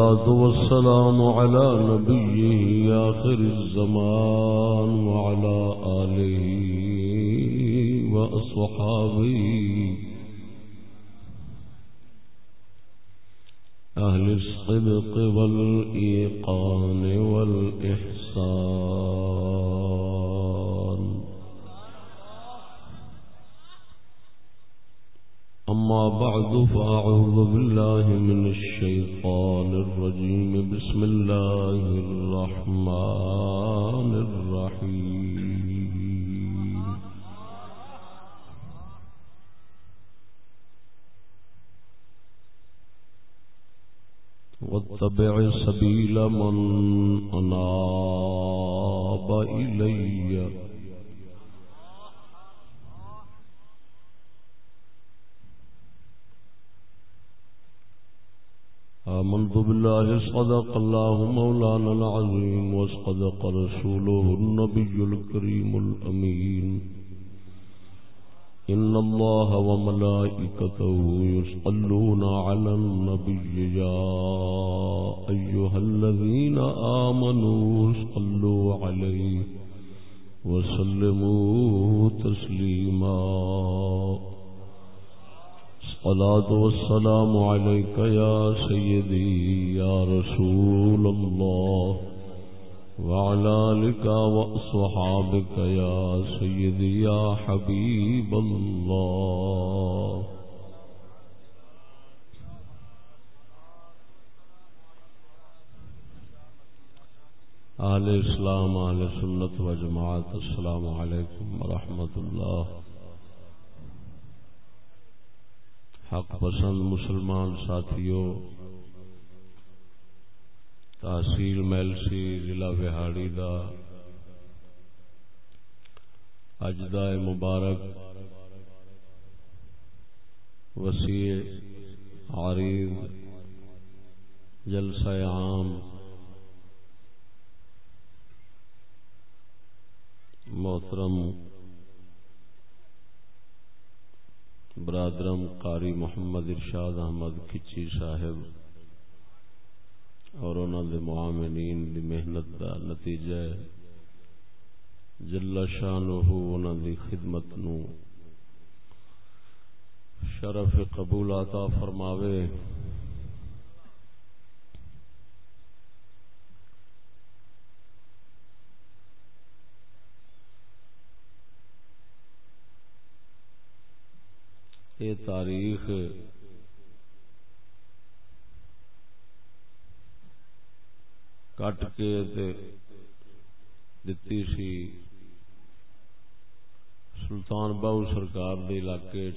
والسلام على نبيه آخر الزمان وعلى آله وأصحابه. أهل الصدق والإيقان والإحسان. أما بعد فأعوذ بالله من الشيطان الرجيم. بسم الله الرحمن الرحيم. واتبع سبيل من أناب إليّ. آمنت بالله صدق الله مولانا العظيم وصدق رسوله النبي الكريم الأمين. إن الله وملائكته يسألون على النبي. يا أيها الذين آمنوا صلوا عليه وسلموا تسليماً. الصلاة والسلام عليك يا سيدي يا رسول الله وعلى لك وأصحابك يا سيدي يا حبيب الله. آل اسلام، آل سنت و جماعت، السلام علیکم ورحمۃ اللہ. حق پسند مسلمان ساتھیوں تحصیل میلسی ضلع بہاڑی دا۔ اجدا مبارک وسیع، عارض، جلسہ عام محترم برادرم قاری محمد ارشاد احمد کچی صاحب اور انہوں دے معاملین دی محنت دا نتیجہ ہے۔ جل شانہ انہوں دی خدمت نو شرف قبول عطا فرماوے۔ یہ تاریخ۔ کٹ کے دتی سی سلطان باؤ سرکار دے علاقے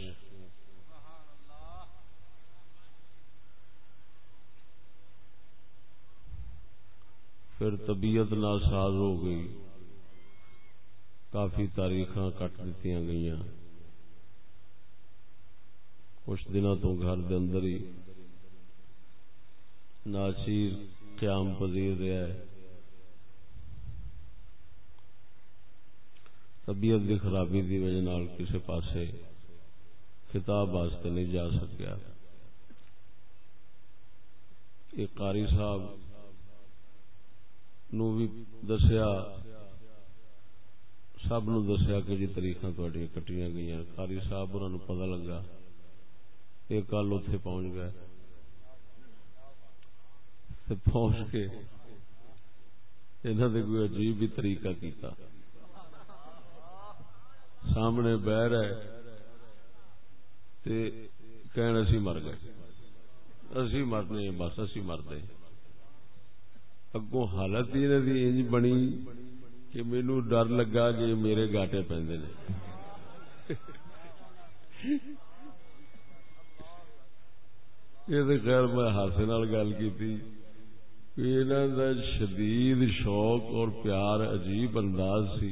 پھر طبیعت ناساز ہو گئی۔ کافی تاریخ کٹ دیتی گئی کچھ دنوں تو گھر دے اندر ہی ناچیر قیام پذیر رہا ہے۔ طبیعت کی خرابی کی وجہ کسی پاسے خطاب واسطے نہیں جا سکیا۔ یہ قاری صاحب نو بھی دسیا، سب نو دسیا کہ جی تاریخ کٹیاں گئی قاری صاحب انہوں نے پتا لگا ایک گل اتے پہنچ گئے۔ پہنچ کے انہوں نے کوئی عجیب ہی طریقہ کیتا۔ سامنے بہ رہے کہن اسی مر گئے۔ اسی مرنے بس اسی مرد اگوں حالت ہی انج بنی کہ مینو ڈر لگا کہ میرے گاٹے پہ یہ تو خیر میں ہاسے گل کی شدید شوق اور پیار عجیب انداز سی۔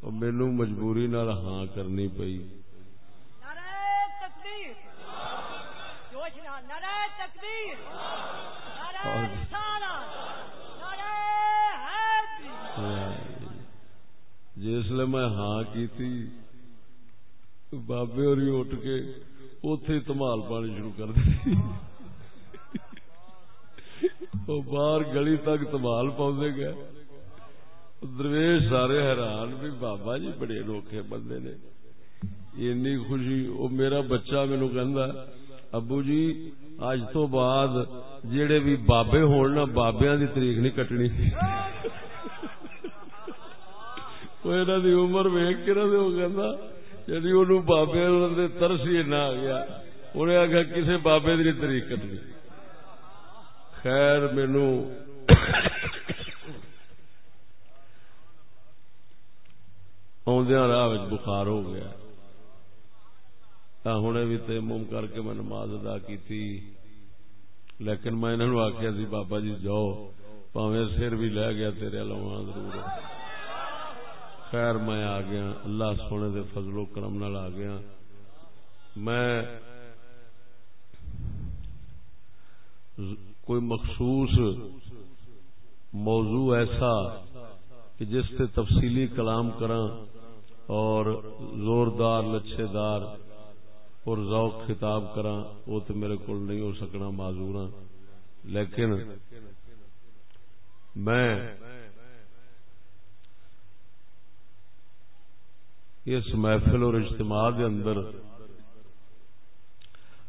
اور مینو مجبوری نال ہاں کرنی پئی۔ جسل میں ہاں کی بابے اور اٹھ کے اتے تمال پانی شروع کر دی باہر گلی تک تمال پاؤ گئے۔ درویش سارے حیران بھی بابا جی بڑے روکے بندے نے۔ اینی خوشی۔ وہ میرا بچہ مینو کہ ابو جی اج تو بعد جڑے بھی بابے ہون نا بابیا دی تاریخ نہیں کٹنی۔ دی عمر ویگ کے جی وہ بابے ترس ہی نہ آ گیا، انہیں آخیا کسی بابے کی تاریخ کٹنی خیر مینو آدھا راہ بخار ہو گیا۔ ہوں بھی تیمم کر کے میں نماز ادا کی لیکن میں انہوں نے آخیا سی، بابا جی جاؤ پاوے سر بھی لے گیا، تیرے لوا ضرور۔ خیر میں آ گیا، اللہ سونے دے فضل و کرم نال آ گیا۔ میں کوئی مخصوص موضوع ایسا کہ جس سے تفصیلی کلام کرا اور زوردار لچھے دار اور ذوق خطاب کرا وہ تو میرے کو نہیں ہو سکنا، معذور ہاں۔ لیکن میں اس محفل اور اجتماع دے اندر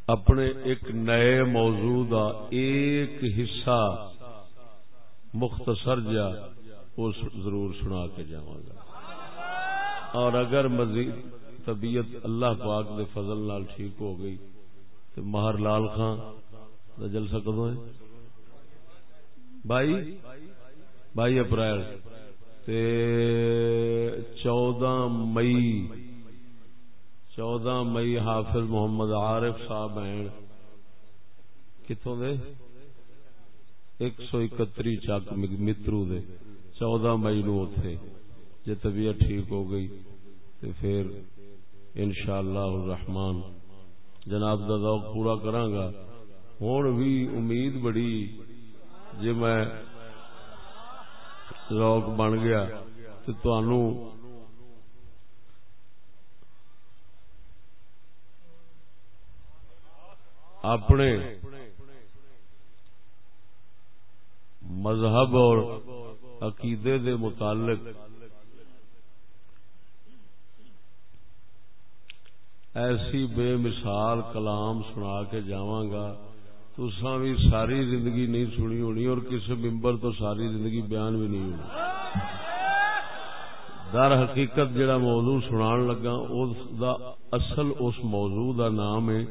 اپنے ایک نئے موضوع دا ایک حصہ مختصر جا ضرور سنا کے جاگا اور اگر مزید طبیعت اللہ پاک دے فضل نال ٹھیک ہو گئی تو مہر لال خان کا جلسہ کدو ہے؟ بائی بائی اپریل۔ تے چودہ مئی چودہ مئی حافظ محمد عارف صاحب ہیں۔ کتوں دے؟ ایک سو اکتری چک مترو دے۔ چودہ مئی نو اتے جی طبیعت ٹھیک ہو گئی تو پھر ان شاء اللہ الرحمان جناب دا ذوق پورا کرانگا ہوں بھی امید بڑی جی میں ذوق بن گیا تو اپنے مذہب اور عقیدے دے متعلق ایسی بے مثال کلام سنا کے جاواں تو بھی ساری زندگی نہیں سنی ہونی اور کسی ممبر تو ساری زندگی بیان بھی نہیں ہونی۔ در حقیقت جڑا موضوع سنان لگا دا اصل اس موضوع دا نام ہے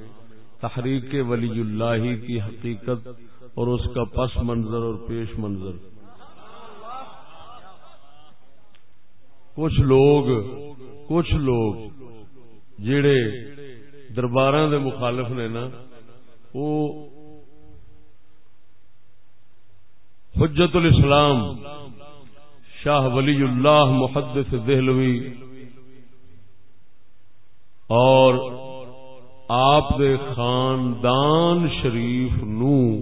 تحریک ولی اللہ کی حقیقت اور اس کا پس منظر اور پیش منظر۔ کچھ لوگ کچھ لوگ جڑے دربار دے مخالف نے نا وہ حجت الاسلام، شاہ ولی اللہ محدث دہلوی۔ اور آپ دے خاندان شریف نو۔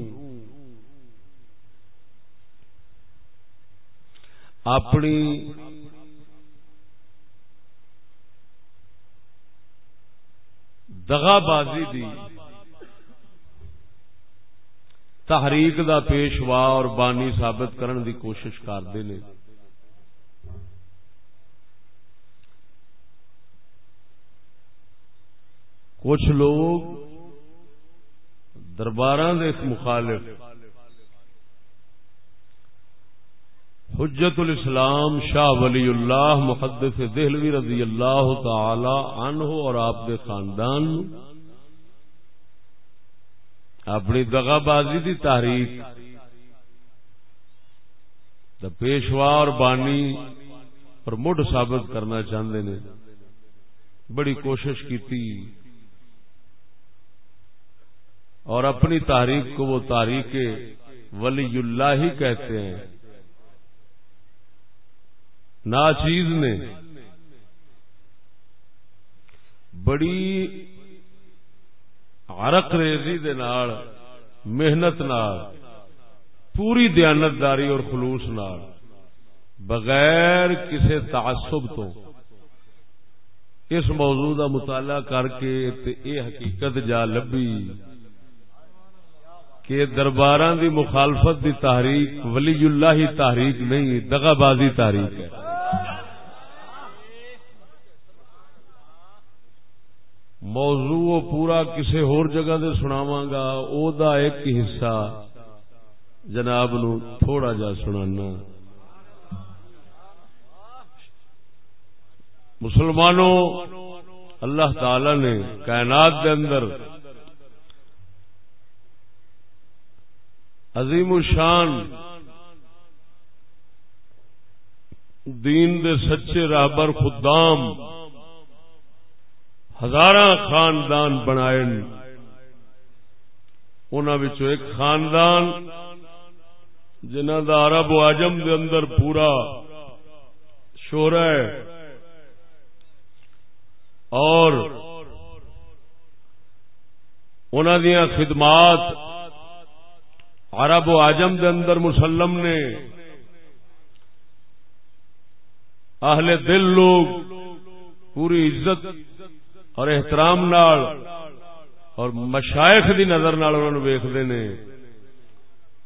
اپنی دغا بازی دی۔ تحریک دا پیشوا اور بانی ثابت کرن دی کوشش کرتے ہیں کچھ لوگ دربار مخالف حجت الاسلام شاہ ولی اللہ محدث دہلوی رضی اللہ تعالی عنہ اور آپ دے خاندان اپنی دغا بازی دی تحریک۔ دا پیشوا اور بانی اور مڈ ثابت کرنا چاہتے نے۔ بڑی کوشش کی اور اپنی تحریک کو وہ تاریخ ولی اللہ ہی کہتے ہیں۔ ناچیز نے۔ بڑی عرق ریزی دے نال، محنت نال، پوری دیانتداری اور خلوص نال، بغیر کسی تعصب تو اس موضوع کا مطالعہ کر کے اے حقیقت جا لبی کہ دربار دی مخالفت دی تحریک ولی اللہ ہی تحریک نہیں، دغا بازی تحریک ہے۔ موضوع پورا کسی ہور جگہ دے سناواں گا، او دا ایک حصہ جناب نو تھوڑا جا سنانا۔ مسلمانوں، اللہ تعالی نے کائنات دے اندر عظیم الشان دین دے سچے رابر خدام ہزار خاندان بنائے ایک خاندان جنہ دا عرب و عجم دے اندر پورا شور ہے۔ اور دیا خدمات عرب و عجم دے اندر مسلم نے۔ اہل دل لوگ پوری عزت اور احترام نال اور مشائخ دی نظر نال انہوں ویختے نے۔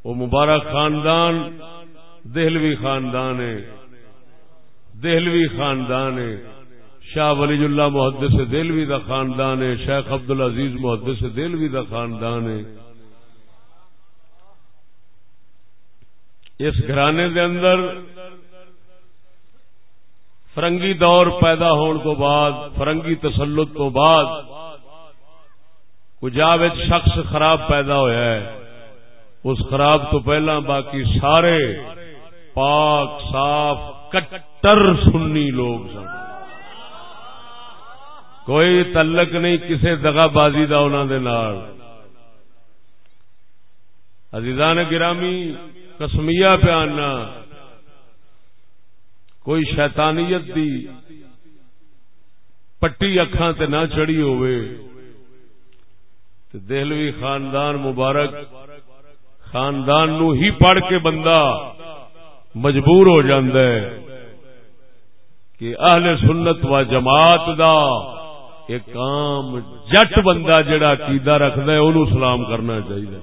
وہ مبارک خاندان، دہلوی خاندان ہے۔ دہلوی خاندان ہے۔ شاہ ولی اللہ محدث دہلوی دا خاندان ہے۔ شیخ عبد العزیز محدث دہلوی دا خاندان ہے۔ اس گھرانے دے اندر فرنگی دور پیدا ہون تو بعد، فرنگی تسلط تو بعد کجا شخص خراب پیدا ہوا ہے، اس خراب تو پہلا باقی سارے پاک، صاف، کٹر سنی لوگ سن۔ کوئی تعلق نہیں کسی دگا بازی دا انہوں دے نال۔ عزیزان گرامی کسمیا پیانا کوئی شیطانیت دی پٹی اکھان تے نہ چڑی ہوئے دہلوی خاندان مبارک، خاندان نو ہی پڑھ کے بندہ مجبور ہو ہے کہ اہل سنت و جماعت دا ایک کام جٹ بندہ جڑا کیدا رکھد ہے انہوں سلام کرنا چاہیے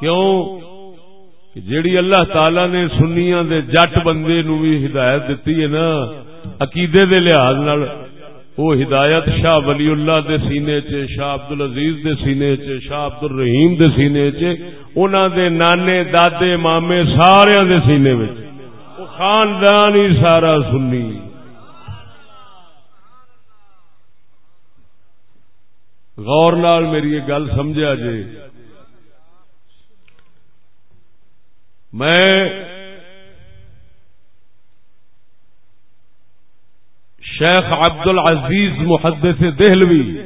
کیوں؟ کہ جیڑی اللہ تعالی نے سنیاں دے جٹ بندے نو بھی ہدایت دیتی ہے نا، عقیدے دے لحاظ نال، وہ ہدایت شاہ ولی اللہ دے سینے چ شاہ عبد العزیز دے سینے چ شاہ عبد الرحیم دے سینے چ انہاں دے نانے، دادے، مامے سارے دے سینے وچ۔ خاندان ہی سارا سنی۔ غور نال میری یہ گل سمجھا جے۔ میں شیخ عبد العزیز محدث دہلوی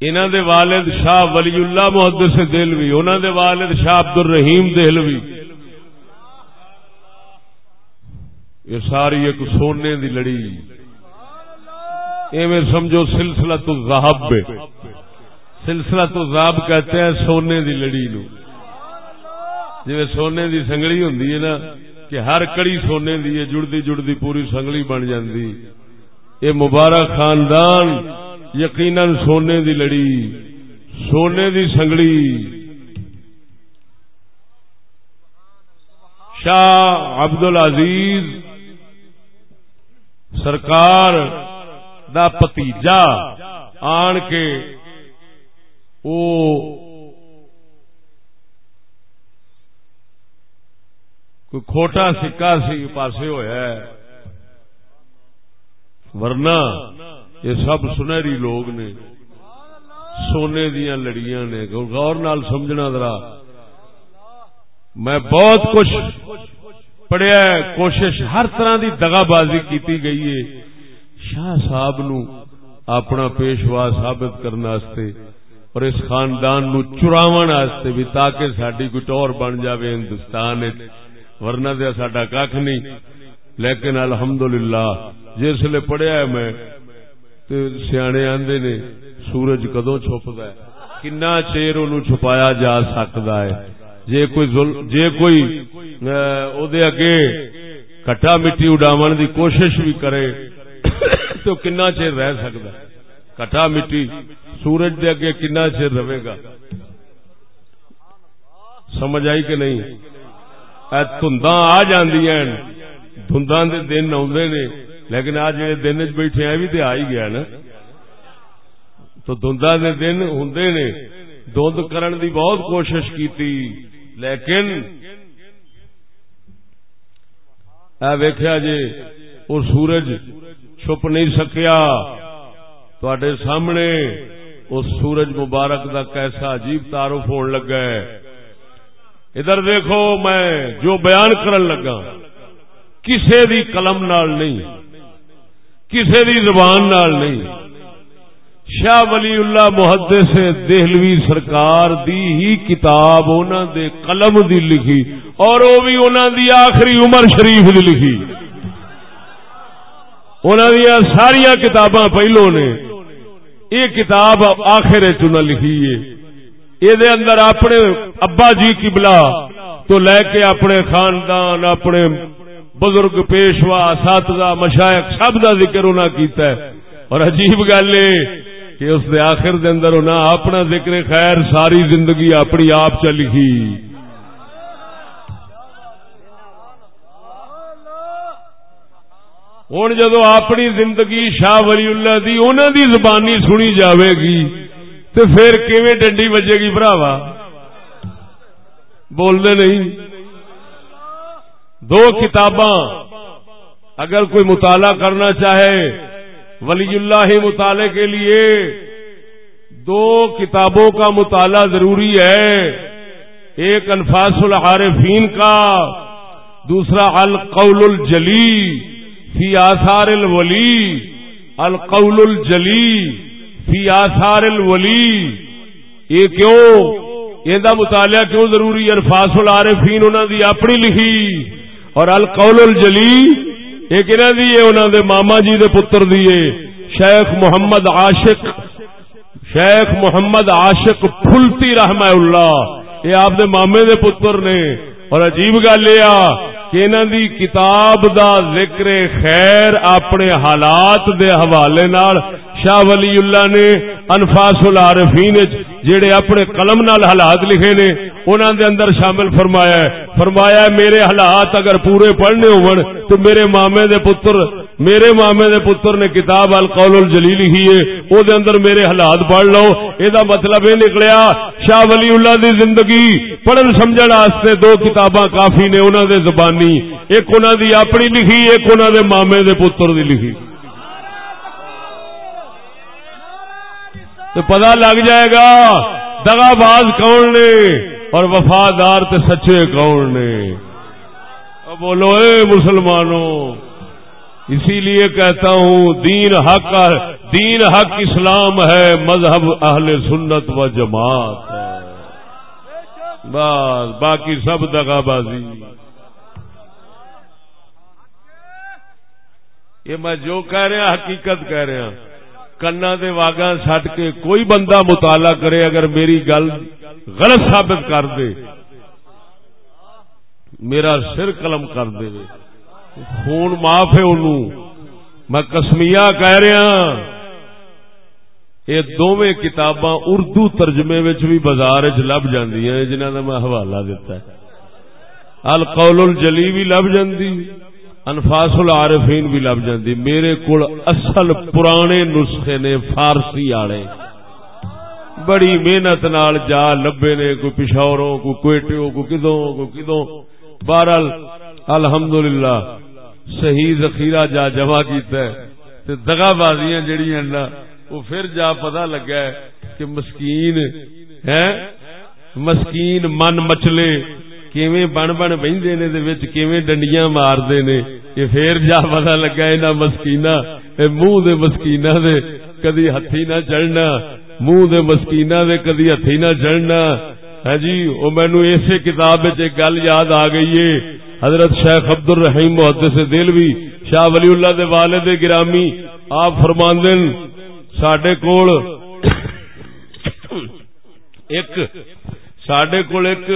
انہوں دے والد شاہ ولی اللہ محدث دہلوی انہوں دے والد شاہ عبد الرحیم دہلوی۔ یہ ساری ایک سونے دی لڑی۔ ایویں سمجھو سلسلہ تو ذہب سلسلہ تو ذہب کہتے ہیں سونے دی لڑی نو۔ جی سونے دی سنگڑی ہوں نا، کہ ہر کڑی سونے دی ہے جڑتی جڑتی پوری سنگلی بن جاندی۔ یہ مبارک خاندان، یقیناً سونے دی لڑی، سونے دی سنگڑی شاہ عبد العزیز سرکار دا پتیجا آن کے او کوئی کھوٹا سکا سی پاسے ہوا ورنہ یہ سب سنہری لوگ نے سونے دیا لڑیاں نے۔ غور نال سمجھنا ذرا۔ میں بہت کچھ پڑھیا کوشش ہر طرح دی دگا بازی کیتی گئی ہے۔ شاہ صاحب نو اپنا پیشوا ثابت کرنے اور اس خاندان نو چراون بھی تاکہ ساری کوئی ٹور بن جاوے ہندوستان ورنہ دیا ساڈا کھ نہیں لیکن الحمدللہ، جس لیے پڑھیا ہے میں سیانے آندے نے، سورج کدو چھپتا ہے؟ کنا چیر ان چھپایا جا سکتا ہے؟ جے کوئی جے کوئی او دے اگے کٹا مٹی اڈاون دی کوشش بھی کرے، تو کنا چیر رہ سکتا ہے؟ کٹا مٹی سورج دے اگے کنا چر رہے گا سمجھ آئی کہ نہیں دھندا آ جاندیاں دھندا دے دن آدھے نے لیکن آج جڑے دن چ بیٹھے ہیں بھی تو آ ہی گیا نا تو دھندا دے دن ہوں نے دھند کرن دی بہت کوشش کی لیکن اے ویخیا جی وہ سورج چھپ نہیں سکیا تے سامنے اس سورج مبارک دا کیسا عجیب تعارف ہون لگا ہے ادھر دیکھو میں جو بیان کرن لگا کسے دی قلم نال نہیں کسے دی زبان نال نہیں شاہ ولی اللہ محدث دہلوی سرکار دی ہی کتاب انہاں دے قلم دی لکھی اور وہ بھی انہاں دی آخری عمر شریف دی لکھی انہاں دی ساری کتاباں پہلو نے یہ کتاب آخر چنا لکھی ہے۔ یہ اندر اپنے ابا جی کی بلا تو لے کے اپنے خاندان، اپنے بزرگ پیشوا، اساتذہ، مشائق سب کا ذکر انہیں کیتا ہے۔ اور عجیب گل کہ اس دے آخر دے اندر انہیں اپنا ذکر خیر ساری زندگی اپنی آپ چ لکھی۔ ہوں جدو اپنی زندگی شاہ ولی اللہ دی انہوں دی زبانی سنی جاوے گی تو پھر کیویں ڈنڈی بجے گی براوا بولنے نہیں۔ دو کتاباں۔ اگر کوئی مطالعہ کرنا چاہے، ولی اللہ ہی مطالعے کے لیے، دو کتابوں کا مطالعہ ضروری ہے۔ ایک الفاظ العارفین کا، دوسرا القول الجلی۔ فی آثار الولی القول الجلی فی آثار الولی یہ کیوں؟ یہ مطالعہ کیوں ضروری الفاظ العارفین انہوں دی اپنی لکھی اور القول الجلی یہ کنہ دی ہے انہوں دے ماما جی دے پتر دیے شیخ محمد عاشق، شیخ محمد عاشق پھلتی رحمہ اللہ۔ یہ آپ دے مامے دے پتر نے۔ اور عجیب گل یہ کہ انہوں دی کتاب دا ذکر خیر اپنے حالات دے حوالے نال شاہ ولی اللہ نے انفاس العارفین جڑے اپنے قلم نال حالات لکھے نے انہوں دے اندر شامل فرمایا ہے۔ فرمایا ہے، میرے حالات اگر پورے پڑھنے ہون، تو میرے مامے دے پتر، میرے مامے دے پتر نے کتاب القول الجلی لکھی ہے۔ او دے اندر میرے حالات پڑھ لو۔ اے دا مطلب یہ نکلیا، شاہ ولی اللہ دی زندگی پڑھن سمجھن واسطے دو کتاباں کافی نے انہاں دے زبانی۔ ایک انہاں دی اپنی لکھی، ایک انہاں دے مامے دے پتر دی لکھی۔ تو پتا لگ جائے گا دگا باز کون نے اور وفادار تے سچے کون نے۔ بولو، اے مسلمانوں، اسی لیے کہتا ہوں، دین حق دین حق اسلام ہے، مذہب اہل سنت و جماعت ہے۔ بس، باقی سب دگا بازی۔ یہ میں جو کہہ رہا، حقیقت کہہ رہا۔ کنا دے واگا سٹ کے کوئی بندہ مطالعہ کرے اگر میری گل غلط ثابت کر دے، میرا سر قلم کر دے، خون معاف ہے انہوں۔ میں کسمیا کہہ رہا ہاں۔ یہ دونوں کتاباں اردو ترجمے بھی بازار چ لب جی جنہوں نے میں حوالہ دیتا ہے۔ القول الجلی بھی لب جاندی۔ انفاس العارفین بھی لب جاندی۔ میرے کول اصل پرانے نسخے نے فارسی آڑے بڑی محنت نال جا لبے نے، کوئی پشاوروں کو کوئٹوں کو کدوں کو کدوں بہرحال، الحمدللہ، صحیح ذخیرہ جا جمع کیتا ہے۔ تے دغا بازیاں جڑیاں نا وہ پھر جا پتہ لگا ہے کہ مسکین، ہیں؟ مسکین من مچلے کیویں بن بن بہندے نے دے وچ کیویں ڈنڈیاں ماردے نے یہ پھر جا پتہ لگا انہاں مسکیناں اے منہ دے مسکیناں دے کدی ہتھی نہ چڑھنا منہ دے مسکیناں دے کدی ہتھی نہ چڑھنا ہے جی او مینوں اسی کتاب وچ ایک گل یاد آ گئی ہے حضرت شیخ عبد الرحیم محدث دلوی شاہ ولی اللہ دے والد گرامی آپ فرماندن ساڈے کول ایک ساڈے کول ایک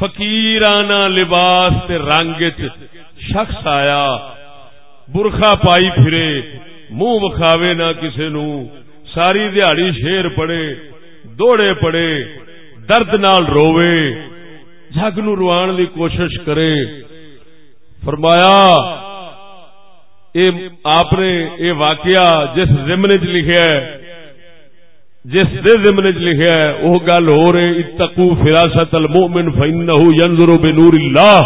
فقیرانہ لباس تے رنگ شخص آیا برخا پائی پھرے، منہ وکھاوے نہ کسے نو، ساری دیہڑی شیر پڑے، دوڑے پڑے، درد نال روے جگ نو روان دی کوشش کرے۔ فرمایا، اے آپ نے یہ واقعہ جس ضمن چ لکھا ہے جس دے ضمن چ لکھا ہے، وہ گل ہو رہے اتقو فراست المؤمن فانه ينظر بنور اللہ۔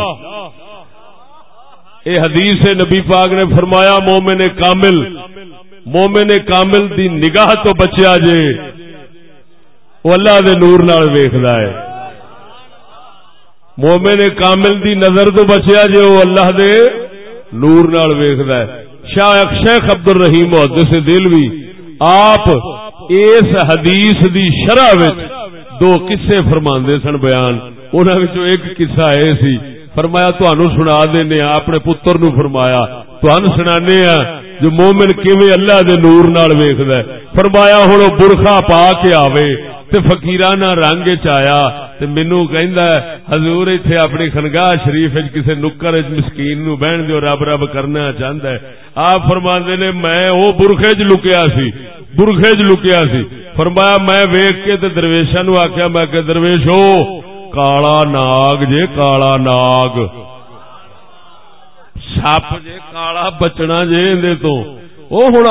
اے حدیث نبی پاک نے فرمایا، مومن کامل مومن کامل دی نگاہ تو بچیا جے۔ وہ اللہ دے نور نال ویکھدا ہے۔ مومن کامل دی نظر تو بچیا جے، وہ اللہ دے نور نال ویکھدا ہے۔ شاہ شیخ عبد الرحیم محدث دلوی، آپ اس حدیث دی شرح وچ دو قصے فرماندے سن بیان۔ انہاں وچوں ایک قصہ اے سی۔ فرمایا تانوں سنا دینے اپنے پتر نو فرمایا۔ تانوں سنانے ہیں جو مومن کیویں اللہ دے نور نال ویکھدا ہے۔ فرمایا، ہن برخا پا کے آوے تے فقیرانہ رنگ چیا تے مینو کہندا ہے، حضور ایتھے اپنی خنگاہ شریف وچ کسے نکر وچ مسکین نو بہن دیو رب رب کرنا چاہندا ہے۔ آپ فرماندے نے، میں او برخے وچ لکیا سی۔ برخے وچ لکیا سی۔ فرمایا، میں ویکھ کے تے درویشاں نو آکھیا، میں کہ درویشو کالا ناگ جے، کالا ناگ۔ سپ جے، کالا بچنا جے اندے تو۔ او ہن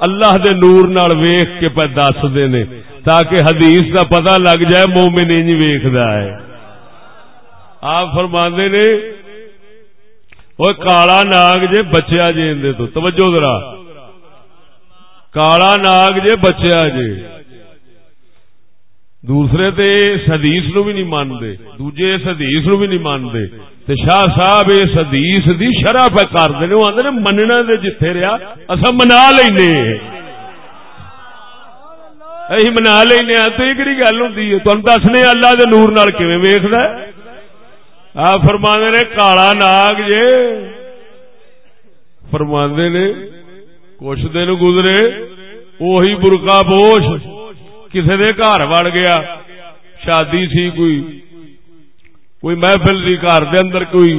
اللہ دے نور نال ویکھ کے پہ دس دے نے، تاکہ حدیث کا پتہ لگ جائے، مومن انج ویکد ہے۔ آپ فرما نے وہ کالا ناگ جے بچیا جی اندر تو۔ توجہ ذرا۔ کالا ناگ جے بچیا جے دوسرے تے اس حدیث نو بھی نہیں مانتے دوجے اس حدیث نو بھی نہیں مانتے تے شاہ صاحب اس حدیث دی شرح پہ کرتے ہیں وہ آدھے مننا دے جتھے رہا اصا منا لینے اہی منا لینا تو یہ کہڑی گل ہوں تم دسنے اللہ دے نور نال کیویں ویکھدا آ فرماندے نے کالا ناگ جے فرماندے نے کچھ دن گزرے وہی برقا پوش کسے دے گھر وڑ گیا۔ شادی سی کوئی کوئی محفل سی گھر دے اندر کوئی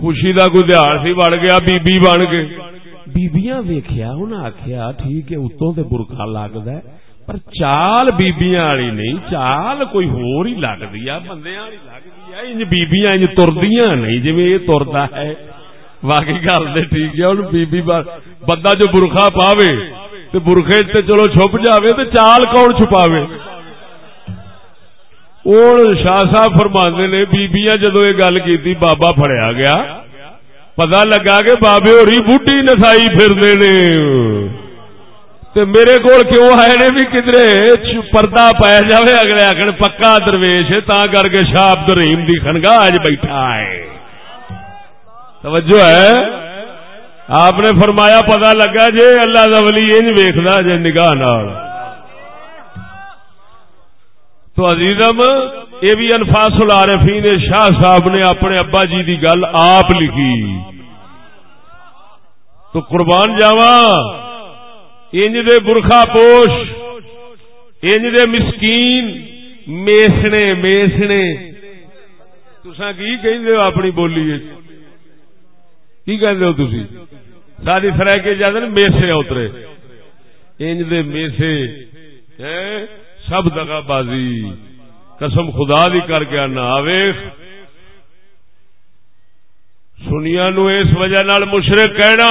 خوشی دا کوئی دیہڑ سی وڑ گیا بی بی بن کے بیبیاں ویکھیا، انہاں آکھیا، ٹھیک ہے، اتوں تے برقا لگدا ہے، پر چال بیبیاں والی نہیں، چال کوئی ہور ہی لگتی ہے بندے والی لگتی ہے، انج بیبیاں انج تردیاں نہیں جی یہ ترتا ہے۔ باقی گل تو ٹھیک ہے ہوں بیبی بندہ جو برخا پاوے تو برخے تے چلو چھپ جاوے تو چال کون چھپاوے؟ اور شاہ صاحب فرما نے، بیبیاں جدو یہ گل کی بابا فڑیا گیا۔ پتا لگا کہ بابے ہوری بوٹی نسائی پھرنے نے۔ تے میرے کول کیوں آئے نے؟ بھی کدرے پردہ پایا جاوے، اگلے آخر پکا درویش، تا کر کے شاہ عبد الرحیم دی خنگاہ اج بیٹھا ہے۔ توجہ ہے؟ آپ نے فرمایا پتا لگا جے اللہ دا ولی انج ویکھدا جے جی، نگاہ نال۔ تو عزیزم، یہ بھی انفاس العارفین شاہ صاحب نے اپنے ابا جی دی گل آپ لکھی۔ تو قربان جاواں، انج دے برخا پوش، انج دے مسکین، میسنے میسنے۔ تسا کی کہندے ہو اپنی بولی کی کہندے ہو تسی؟ ساری فرا کے جاتے نا میسے اترے۔ انج دے میسے سب دگا بازی۔ قسم خدا دی کر کے آنا آویخ سنیا نو اس وجہ نال مشرق کہنا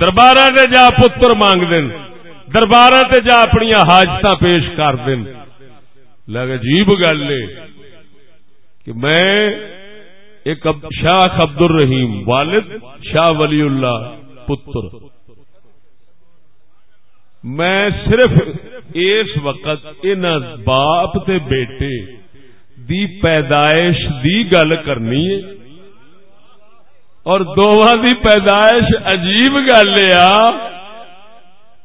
دربار سے جا پتر مانگ دین۔ دربار سے جا اپنی حاجت پیش کر دین۔ لگ عجیب گل ہے کہ میں ایک شاہ عبد الرحیم والد شاہ ولی اللہ پتر۔ میں صرف اس وقت ان باپ تے بیٹے دی پیدائش دی گل کرنی ہے اور دونوں دی پیدائش عجیب گل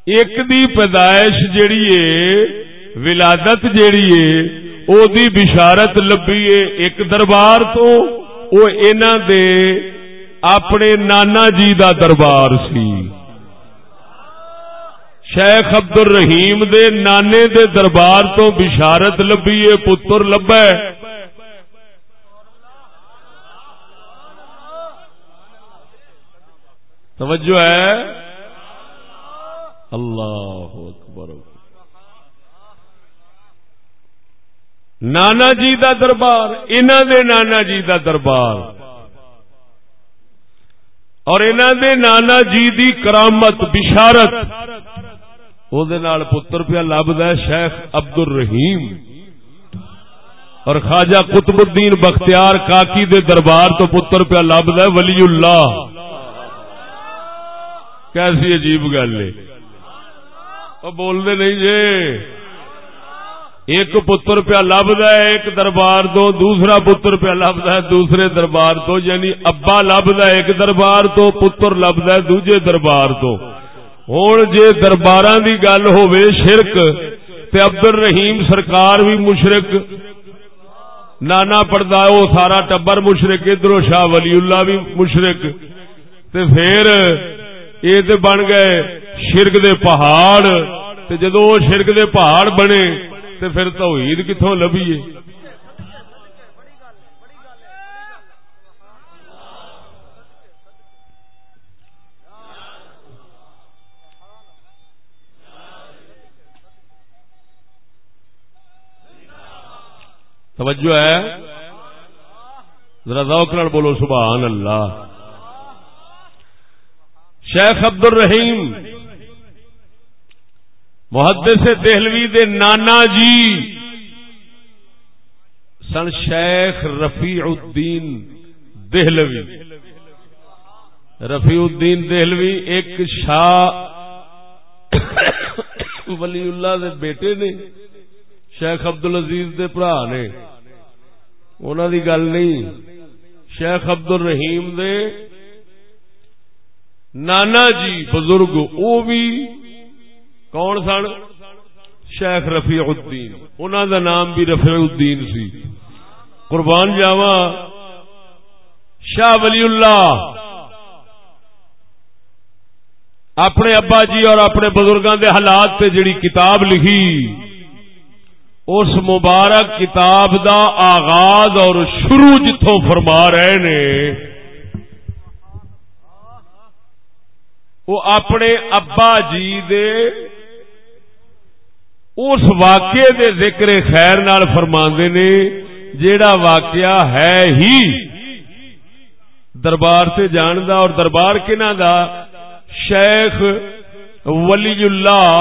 ایک دی پیدائش جیڑی ہے، ولادت جیڑی ہے، او دی بشارت لبی ہے ایک دربار تو۔ او اینا دے اپنے نانا جی دا دربار سی۔ شیخ عبد الرحیم دے نانے دے دربار تو بشارت لبی ہے پتر لبا توجہ ہے؟ اللہ اکبر۔ نانا جی دا دربار انہوں دے نانا جی دا دربار۔ اور انہوں دے نانا جی دی کرامت، بشارت۔ او دے نال پتر پیا لبد ہے شیخ عبد الرحیم اور خواجہ قطب الدین بختیار کاکی دے دربار تو پتر پیا لبد ہے ولی اللہ۔ کیسی عجیب گل ہے۔ بول دے نہیں جے ایک پتر پیا لبد ہے، ایک دربار تو، دوسرا پتر پیا لبد ہے، دوسرے دربار تو یعنی ابا لبد ہے، ایک دربار تو، پتر لبد ہے، دوجے دربار تو۔ ہوں جے دربار کی گل ہوے شرک، تے عبد الرحیم سرکار بھی مشرق نانا پڑتا وہ سارا ٹبر مشرق ادھر شاہ ولی اللہ بھی مشرق تے پھر یہ بن گئے شرک دے پہاڑ۔ تے جدو شرک دے پہاڑ بنے تے پھر توحید کتوں لبیے توجہ ہے؟ ذرا ذوق بولو، سبحان اللہ۔ شیخ عبد الرحیم محدث دہلوی دے نانا جی۔ سن شیخ رفیع الدین دہلوی۔ رفیع الدین دہلوی ایک شاہ ولی اللہ دے بیٹے نے، شیخ عبد العزیز دے برا نے۔ انہوں دی گل نہیں۔ شیخ عبد الرحیم دے نانا جی بزرگ وہ بھی کون سن؟ شیخ رفیع الدین۔ انہوں دا نام بھی رفیع الدین سی۔ قربان جاوا شاہ ولی اللہ۔ اپنے ابا جی اور اپنے بزرگوں دے حالات تے جڑی کتاب لکھی، اس مبارک کتاب دا آغاز اور شروع جتوں فرما رہے نے، وہ اپنے ابا جی دے اس واقعے دے ذکر خیر نال فرماندے نے، جیڑا واقعہ ہے ہی دربار سے جاندا اور دربار کنا دا، شیخ ولی اللہ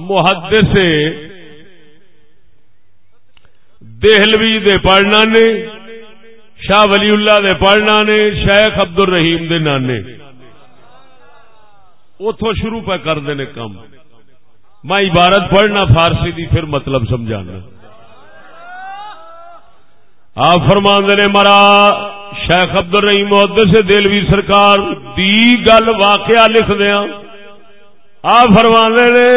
محدث دہلوی دے پڑھنا نے، شاہ ولی اللہ دے پڑھنا نے، شیخ عبد الرحیم دے نانے۔ اتو شروع پہ کرتے ہیں کام میں عبارت پڑھنا فارسی دی پھر مطلب سمجھانا۔ آپ فرماند نے، مرا، شیخ عبد الرحیم محدث سے دلوی سرکار دی گل واقعہ لکھ دیا۔ آپ فرماند نے،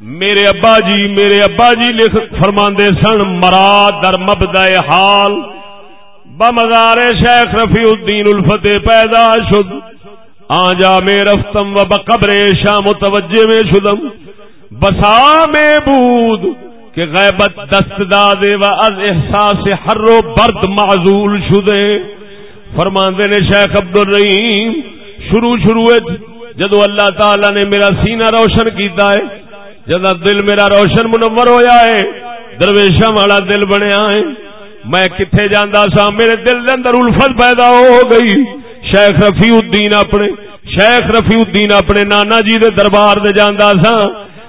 میرے ابا جی میرے ابا جی لکھ فرماندے سن، مرا در مبدا حال۔ بمزار شیخ رفیع الدین الفتح پیدا شد آجا میں رفتم و بقبر شام متوجہ میں شدم۔ بسا میں بود کہ غیبت دست دادے و از احساس ہر و برد معذول شدے۔ فرماندے نے شیخ عبد الرحیم شروع شروع جدو اللہ تعالی نے میرا سینہ روشن کیتا ہے جدا دل میرا روشن منور ہویا ہے درویشہ والا دل بنیا ہے۔ میں کتنے جانا سا، میرے دل کے اندر الفت پیدا ہو گئی۔ شیخ رفیع الدین اپنے شیخ رفیع الدین اپنے نانا جی دے دربار دے جانا سا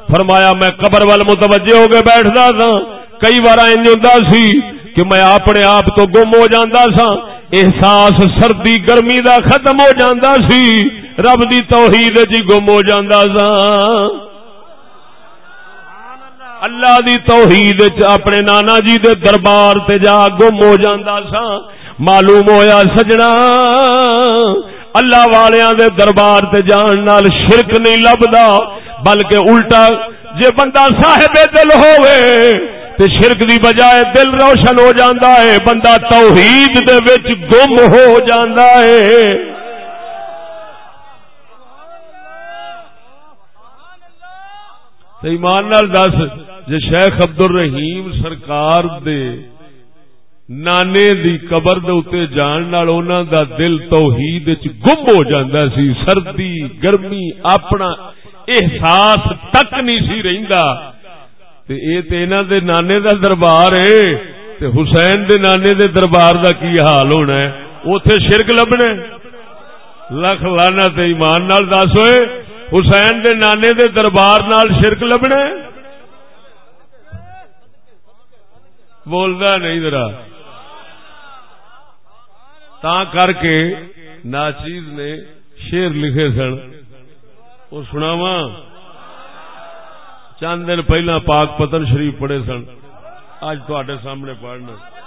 فرمایا، میں قبر وال متوجہ ہو کے بیٹھتا سا کئی بار انج ہوندا سی کہ میں اپنے آپ تو گم ہو جانا سا احساس سردی گرمی دا ختم ہو جانا سی۔ رب دی توحید جی گم ہو جانا سا اللہ دی توحید اپنے نانا جی دے دربار تے جا گم ہو جانا سا معلوم ہویا سجنا۔ اللہ والیاں دے دربار تے جان نال شرک نہیں لبدا، بلکہ الٹا جے بندہ صاحب دل ہوئے تے شرک دی بجائے دل روشن ہو جاندا ہے، بندہ توحید دے وچ گم ہو جاندا ہے۔ ایمان نال دس، جے شیخ عبد الرحیم سرکار دے نانے دی قبر دے اتے جان نال انہاں دا دل توحید وچ گم ہو جاندا سی، سردی، گرمی، اپنا احساس تک نہیں سی رہندا۔ دے نانے دا دربار ہے تے حسین دے نانے دے دربار دا کی حال ہونا ہے؟ اوتھے شرک لبنا لکھ لانا تے ایمان نال دس ہوئے۔ حسین دے نانے دے دربار نال شرک لبنا بولدا نہیں ذرا۔ تا کر کے ناچیز نے شیر لکھے سن۔ وہ سناواں۔ چند دن پہلا پاک پتن شریف پڑھے سن۔ اج تے سامنے پڑھنا۔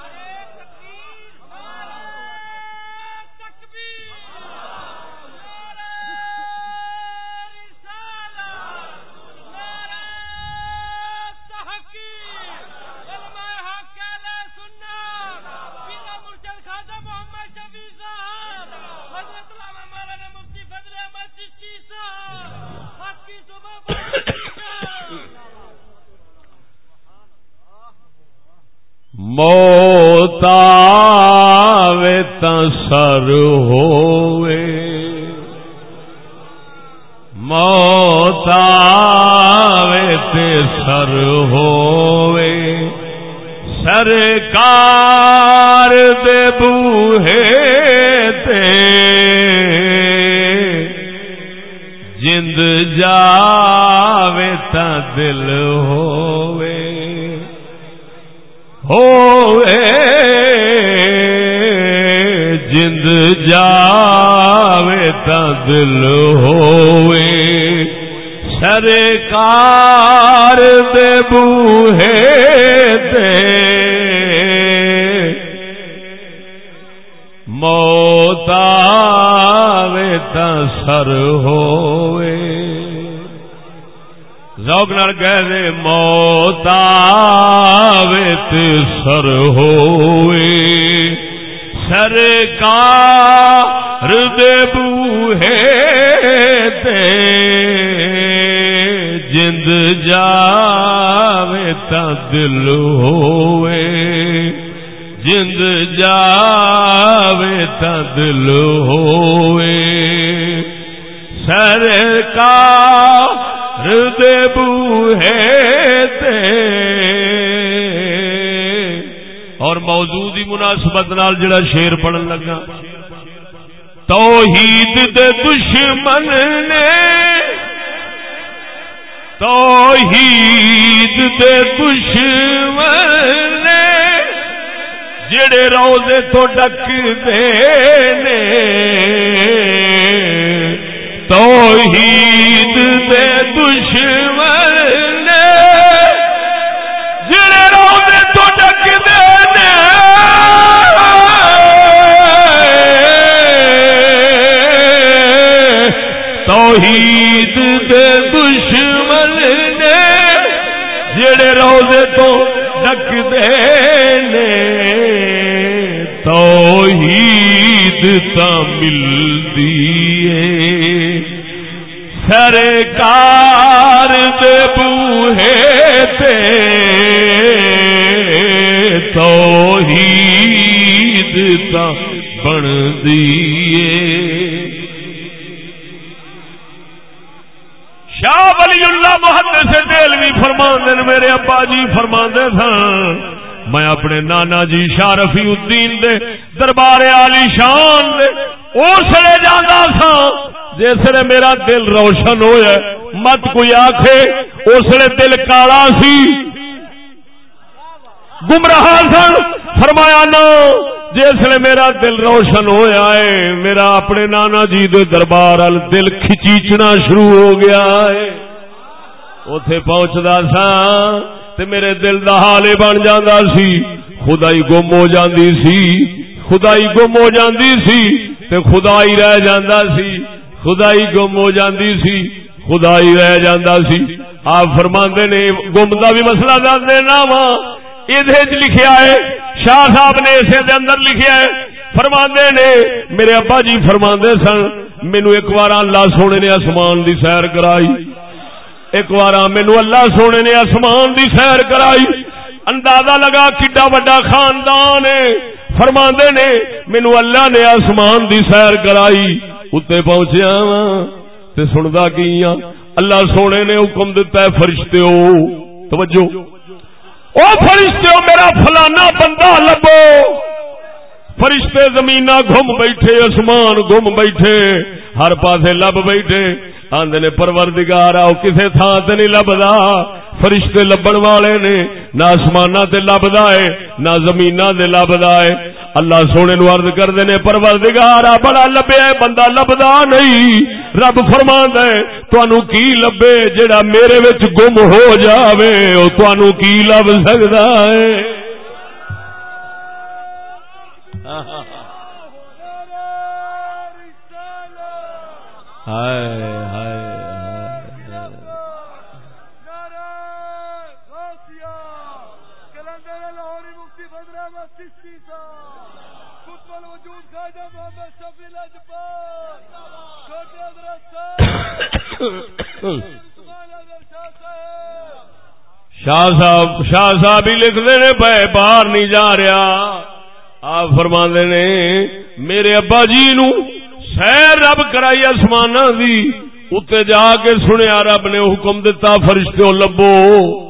موتا سر ہوئے موتا تے سر ہوئے سرکار دے بوہے تے جند جاوے تا دل ہوئے ہوئے جند جاوے تا دل ہوئے سرکار دے بوہے تے موتا وے تا سر ہوئے ذوق نال کہہ دے موت سر ہوئے۔ سرکار دے بوہے تے جند جاوے تا دل ہوئے۔ جند جاوے تا دل ہوئے۔ سرکار بوہے تے۔ اور موجود ہی مناسبت نال جڑا شیر پڑھن لگا۔ توحید دے دشمن نے۔ توحید دے دشمن نے۔ جڑے روزے تو ڈک دے توحید دے دشمن نے، جڑے روزے تو ڈک دے توحید دے دشمن نے، جڑے روزے تو ڈک دے توحید تا ملدی سرکار دے بوہے تے توحید تا بن دیے شاہ ولی اللہ محدث سے دل بھی میرے ابا جی فرما سن۔ میں اپنے نانا جی شاہ رفیع الدین دے دربار علی شان دے اسلے جانا سا۔ جسے میرا دل روشن ہوا مت کوئی آخے اسلے دل کالا سی۔ گمراہ سن، فرمایا نو جسے میرا دل روشن ہویا ہے میرا اپنے نانا جی دے دربار دل کھچیچنا شروع ہو گیا ہے اتے پہنچتا سا، تے میرے دل دا حال بن جاندہ سی۔ خدائی گم ہو جاندی سی، خدائی گم ہو جاندی سی، تے خدائی رہ جاندہ سی۔ خدائی گم ہو جاندی سی، خدائی رہ جاندہ سی۔ آپ فرماندے نے، گم دا بھی مسئلہ دس دینا وا۔ یہ لکھیا ہے، شاہ صاحب نے اسے دے اندر لکھیا ہے۔ فرماندے نے، میرے ابا جی فرماندے سن مینو ایک بار اللہ سونے نے آسمان دی سیر کرائی۔ ایک بار مینو اللہ سونے نے آسمان دی سیر کرائی۔ اندازہ لگا کڈا وڈا خاندان فرما نے مینو اللہ نے آسمان دی سیر کرائی۔ اتنے پہنچیا وا سنتا کی اللہ سونے نے حکم دتا ہے فرشتے ہو توجہ۔ او فرشتے ہو میرا فلانا بندہ لبو۔ فرشتے زمین گم بیٹھے، آسمان گم بیٹھے، ہر پاسے لب بیٹھے۔ آدھے نے پروردگار آؤ کسے تھان سے نہیں لبدا۔ فرشتے لبن والے نے، نہ آسمان سے لبدا ہے، نہ زمین سے لبدا ہے۔ اللہ سونے نو عرض کرتے نے پروردگار بڑا لبیا بندہ لبدا نہیں۔ رب فرما ہے تنو کی لبے جڑا میرے وچ گم ہو جاوے، او تنو کی لب سکتا ہے۔ ہائے۔ شاہ صاحب شاہ صاحب ہی لکھتے نے پہ باہر نہیں جا رہا۔ آپ فرما نے، میرے ابا جی نو سیر رب کرائی آسمان دی اتنے جا کے سنیا رب نے حکم دتا فرشتے لبو۔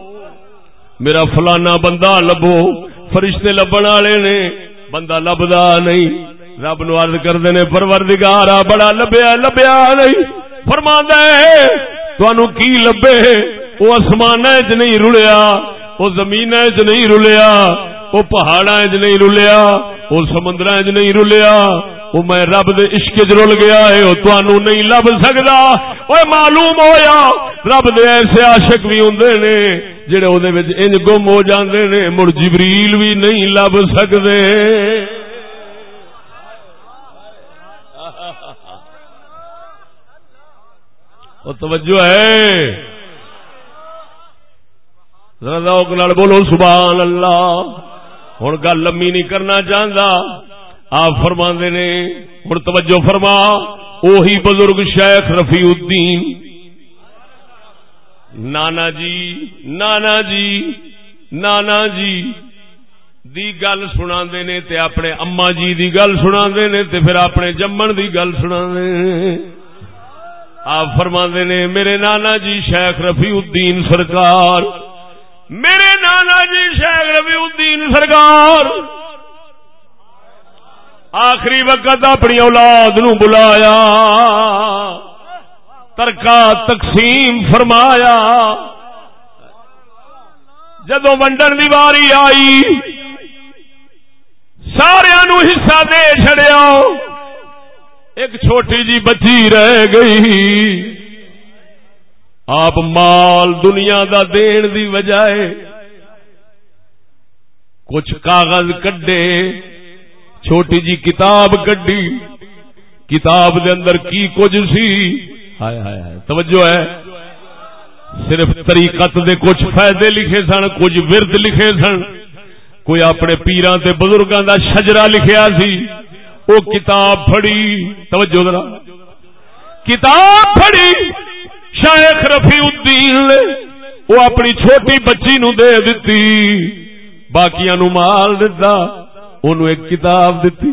میرا فلانا بندہ لبو۔ فرشتے لبن والے نے، بندہ لبدا نہیں۔ رب نو عرض کرتے نے پروردگارا بڑا لبیا لبیا نہیں۔ فرما ہے تو کی لبے؟ وہ آسمان چ نہیں رلیا وہ زمین چ نہیں رلیا وہ پہاڑا چ نہیں رلیا وہ سمندر چ نہیں رلیا۔ وہ میں رب دے عشق چ رل گیا ہے وہ تنوع نہیں لب سکتا وہ معلوم ہویا، رب دے ایسے عاشق بھی ہوں نے، جڑے وہ انج گم ہو جاندے نے، مڑ جبریل بھی نہیں لب سکتے توجہ ہے۔ بولو سبحان اللہ ہوں گل لمبی نہیں کرنا چاہتا آپ فرما نے ہوں توجہ فرما۔ اوہی بزرگ شیخ رفیع الدین۔ نانا جی نانا جی نانا جی۔ دی گل سنا نے تے اپنے اما جی دی گل سنا نے تے پھر اپنے جمن دی گل سنا آپ فرما نے، میرے نانا جی شیخ رفیع الدین سرکار، میرے نانا جی شیخ ربی الدین سرکار، آخری وقت اپنی اولاد نو بلایا، ترکا تقسیم فرمایا۔ جدو ونڈن دی واری آئی سارا نو حصہ دے چڑیا ایک چھوٹی جی بچی رہ گئی۔ آپ مال دنیا دا دین دی وجائے کچھ کاغذ کڈے، چھوٹی جی کتاب کڈی۔ کتاب دے اندر کی کچھ سی؟ ہائے ہائے ہائے، توجہ ہے۔ صرف طریقت دے کچھ فائدے لکھے سن، کچھ ورد لکھے سن۔ کوئی اپنے پیران تے بزرگاں دا شجرا لکھیا سی۔ وہ کتاب پڑھی توجہ ذرا۔ کتاب پڑھی شیخ رفیع الدین نے وہ اپنی چھوٹی بچی نو دے دیتی باقیاں نو مال دتا، اونوں ایک کتاب دتی۔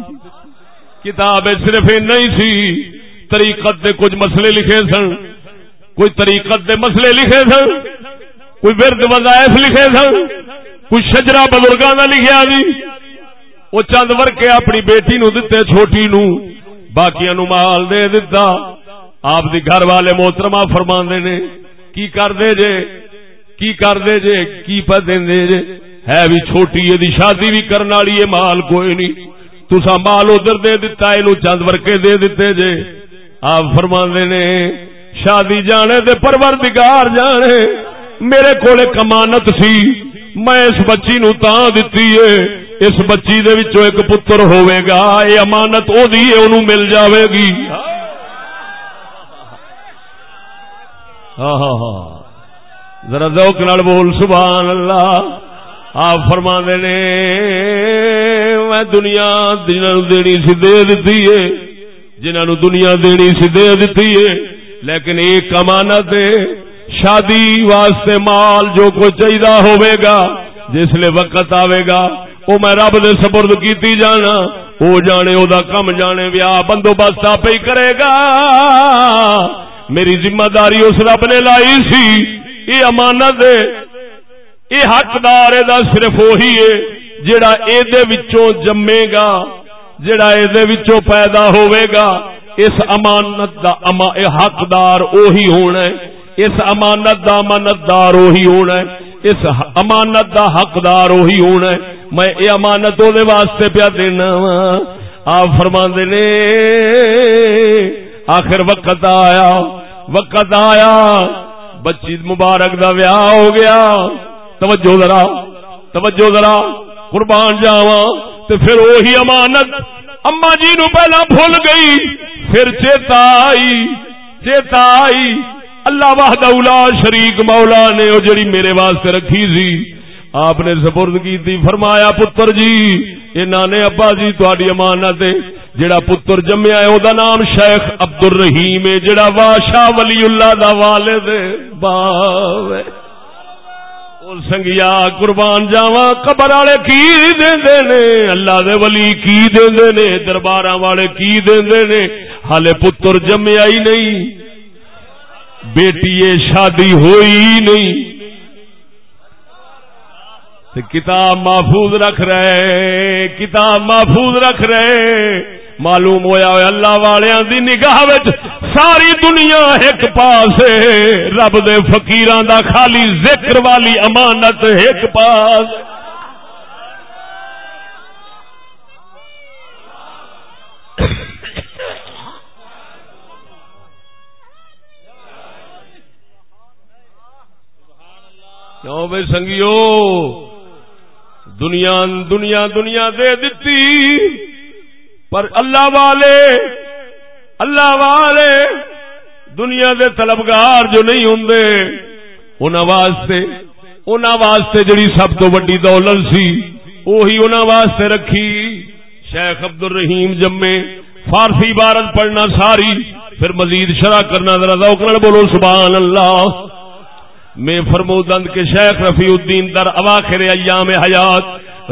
کتاب صرف نہیں سی، طریقت دے کچھ مسئلے لکھے سن۔ کوئی طریقت دے مسئلے لکھے سن، کوئی ورد وظائف لکھے سن، کوئی شجرا بزرگاں دا لکھیا سی وہ چند ورکے اپنی بیٹی نو دتے چھوٹی نو، باقیاں نو مال دے دتا۔ آپ دی گھر والے محترمہ فرما نے، کی کر دے جے؟ کی کر دے جے؟ کی پہ دے جے؟ ہے بھی چھوٹی ہے شادی بھی کرنے والی مال کوئی نہیں۔ تسا مال ادھر دے دتا ہے چند ورکے دے دیتے جے۔ آپ فرما نے، شادی جانے دے پروردگار جانے۔ میرے کول کمانت سی، میں اس بچی نو تاں دتی ہے۔ اس بچی دے وچوں ایک پتر ہوے گا یہ امانت او دی ہے اونوں مل جاوے گی۔ ہاں ہاں ہاں۔ ذرا ذوق نال بول، سبحان اللہ۔ آپ فرما نے، میں دنیا جنہوں دینی سی دے دیتی ہے جنہوں دنیا دینی سی دے دیتی ہے، لیکن ایک امانت ہے، شادی واسطے مال جو کچھ چاہیے ہوئے گا، جس لیے وقت آئے گا۔ وہ میں رب دے سپرد کیتی جانا وہ جانے او دا کم جانے ویا بندوبست آپ ہی کرے گا۔ میری ذمہ داری اس رب نے لائی سی یہ امانت یہ حقدار دا صرف وہی ہے جڑا وچوں جمے گا جڑا وچوں پیدا ہوئے گا۔ اس امانت دا اما حقدار اوہی ہونا ہے۔ اس امانت دا امانت دار اوہی ہونا ہے۔ اس امانت دا حقدار اوہی ہونا ہے۔ میں یہ امانت وہ واسطے پیا دینا وا آپ فرما نے، آخر وقت آیا وقت آیا۔ بچی مبارک دا ویاہ ہو گیا۔ توجہ ذرا توجہ ذرا، قربان جاوا تو پھر وہی امانت اما جی نو پہلا بھول گئی۔ پھر چیتا آئی چیتا آئی۔ اللہ واہد اولا شریک مولا نے وہ جڑی میرے واسطے رکھی سی۔ آپ نے سپرد کی تھی فرمایا، پتر جی یہ نانے ابا جی تاری امانت جڑا پتر جمیا ہے، او نام شیخ عبد الرحیم ہے، جڑا واشا ولی اللہ دا والد باوے سنگیا، قربان جاوا قبر والے کی دے نے؟ اللہ دے ولی کی دے نے؟ دربار والے کی دے نے؟ ہالے پتر جمیا ہی نہیں، بیٹی شادی ہوئی نہیں۔ کتاب محفوظ رکھ رہے، کتاب محفوظ رکھ رہے۔ معلوم ہویا اللہ والوں دی نگاہ ساری دنیا ایک پاس رب دے فقیران دا خالی ذکر والی امانت ایک پاس۔ کیوں بھائی سنگیو؟ دنیا دنیا دنیا دے دیتی پر اللہ والے اللہ والے دنیا دے طلبگار جو نہیں ہوں واسطے ان واسطے جڑی سب تو وڈی دولت سی وہی ان واسطے رکھی۔ شیخ عبد الرحیم جمے، فارسی عبارت پڑھنا ساری، پھر مزید شرح کرنا ذرا ذوق بولو، سبحان اللہ۔ میں فرمودند کے شیخ رفیع الدین در اواخر ایام حیات،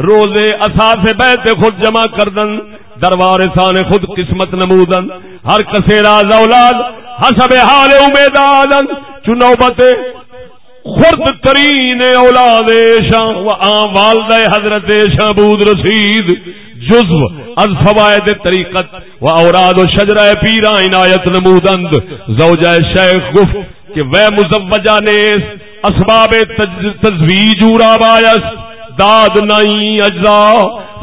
روزے اثاث بیت خود جمع کردن، دربار سان خود قسمت نمودن، ہر کسے راز اولاد، حسب حال امیدادن چنوبت خرد ترین اولاد شاہ و آم والد حضرت شاہ بود رسید، جزو از فوائد طریقت و اوراد و شجرہ پیرا عنایت نمودند، زوجہ شیخ گفت کہ وہ مزوجہ نیس، اسباب تزویج اورا بایس، داد نئی اجزا،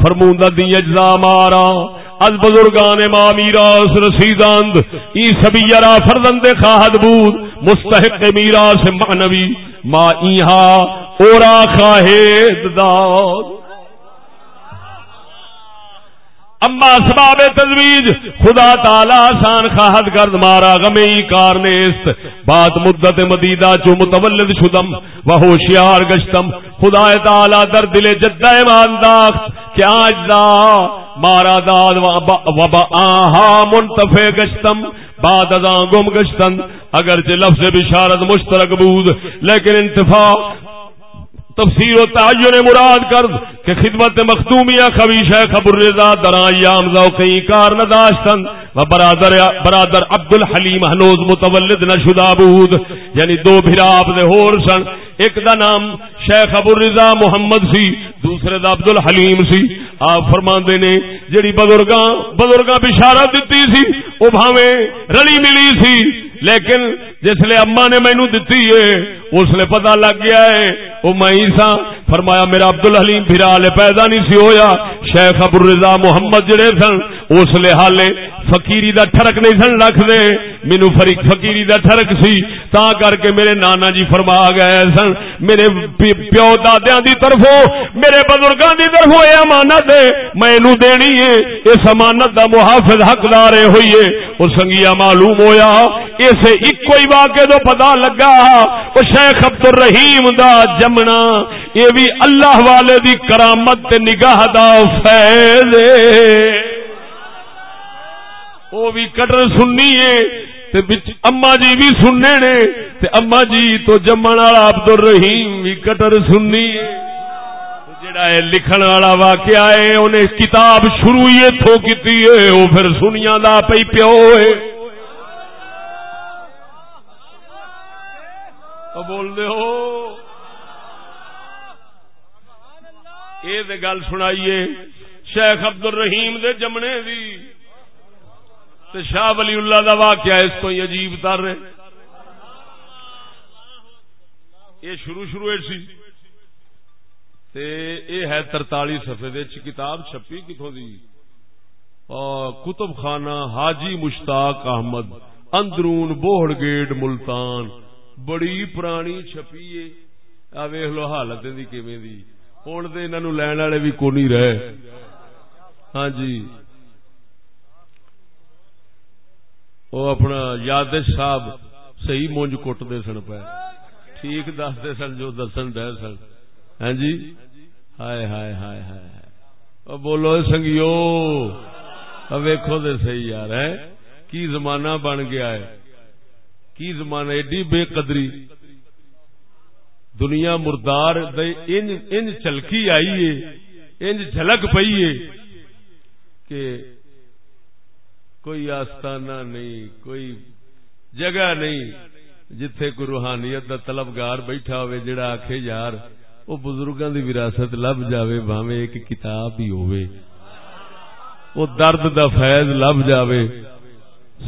فرموندہ دی اجزا مارا۔ از بزرگان ما میراس رسیدند ای سبی یرا فرزند خواہد بود، مستحق میراس معنوی، ما ایہا اورا خواہد داد۔ اما اسباب تجویز خدا تعالی آسان خواہد کرد مارا غمی کار نیست۔ بات مدت مدیدہ چو متولد شدم، و ہوشیار گشتم۔ خدا تعالی در دل جدہ مانداخت کہ آج دا مارا داد و با آہا منتفع گشتم۔ بعد ازاں گم گشتن۔ اگرچہ لفظ بشارت مشترک بود، لیکن انتفاع تفسیر و تعین مراد کرد کہ خدمت مختومیہ خبیش ہے خبر رضا درا ایام ذوقی کار نداشتن و برادر برادر عبد الحلیم ہنوز متولد نشدہ بود یعنی دو بھرا آپ دے ہور سن۔ ایک دا نام شیخ ابو الرضا محمد سی، دوسرے دا عبد الحلیم سی۔ آپ فرماندے نے جڑی بزرگاں بزرگاں بشارت دتی سی، او بھاویں رلی ملی سی۔ لیکن جسلے اما نے مینو دتی ہے، اس لیے پتا لگ گیا ہے وہ میں سا فرمایا میرا عبد الحلیم پھر ہالے پیدا نہیں سی ہویا، شیخ ابو الرضا محمد جڑے سن، اس لیے حالے فقیری دا ٹھرک نہیں سن رکھ دے۔ مینو فریق فقیری دا ٹھرک سی۔ تا کر کے میرے نانا جی فرما گئے سن۔ میرے پیو دادیاں دی طرفوں، میرے بزرگاں دی طرفوں اے امانت ہے۔ میں اینو دینی ہے۔ اس امانت دا محافظ حقدار ہوئی ہے۔ او سنگیا معلوم ہویا۔ اسے ایک کوئی واقعے تو پتا لگا۔ او شیخ عبد الرحیم دا جمنا۔ یہ بھی اللہ والے دی کرامت نگاہ دا فیض ہے۔ وہ بھی کٹر سننی ہے اما جی بھی سننے نے تے اما جی تو جمن والا عبد الرحیم بھی کٹر سننی ہے۔ جڑا ہے لکھن والا واقعہ ہے انہیں کتاب شروع ہی اتوں کی وہ پھر سنیا دا پی پیو ہے۔ بول دے ہو۔ یہ گل سنائیے، شیخ عبد الرحیم دے جمنے دی۔ تے شاہ ولی اللہ دا واقعہ اس کو عجیب تر رہے یہ شروع شروع سی۔ تے اے ہے ترتالی سفے کتاب چھپی کتوں دی۔ کتب خانہ حاجی مشتاق احمد، اندرون بوہڑ گیٹ ملتان۔ بڑی پرانی چھپی ہے ویخ لو حالت دی کیویں دی۔ ہوں تو انہوں لین والے بھی کونی رہے۔ ہاں جی۔ وہ اپنا یادش صاحب صحیح مونج کٹتے سن پہ ٹھیک دستے سن جو دسن دے سن ہاں جی ہائے ہائے ہائے ہائے بولو سنگیو ویکو دے صحیح یار ہے کی زمانہ بن گیا ہے کی زمانہ ایڈی بے قدری دنیا مردار انج چلکی آئی ہے انج جھلک پئی ہے کہ کوئی آستانہ نہیں، کوئی جگہ نہیں جتھے کوئی روحانیت دا طلبگار بیٹھا ہوئے جڑا آکھے یار وہ بزرگاں دی وراثت لب جاوے، بھاویں ایک کتاب ہی ہوئے وہ درد دا فیض لب جاوے۔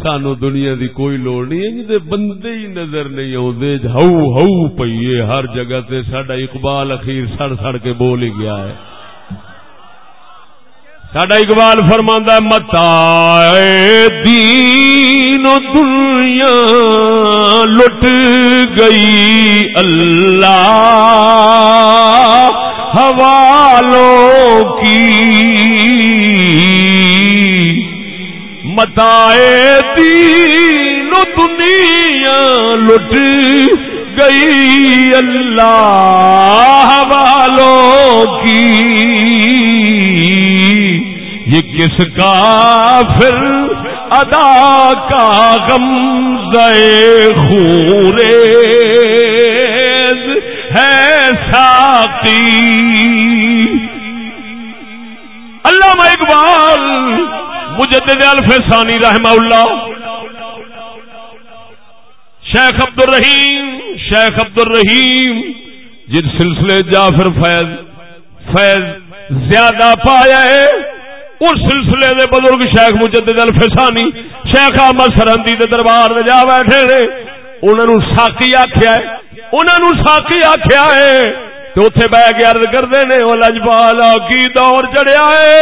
سانو دنیا دی کوئی لوڑ نہیں ہے بندے ہی نظر نہیں آتے ہو ہو پیے ہر جگہ تے ساڈا اقبال اخیر سڑ سڑ کے بول ہی گیا ہے۔ ساڈا اقبال فرماندا ہے، متا دین دنیا لٹ گئی اللہ حوالوں کی۔ متائے دین دنیا لٹ گئی اللہ والوں کی۔ یہ کس کا پھر ادا کا غم خورے ہے ساتھی اللہ اقبال مجدد الفسانی رحمہ اللہ، شیخ عبد الرحیم شیخ عبد الرحیم جن سلسلے جعفر فیض فیض زیادہ پایا ہے، اس سلسلے دے بزرگ شیخ مجدد الفسانی، شیخ احمد سرندی دے دربار دے جا بیٹھے نے انہوں نے ساکی آخیا ہے انہوں نے ساکی آخیا ہے۔ تو اتے بہ کے ارد کرتے ہیں وہ لجپال کی دور چڑیا ہے۔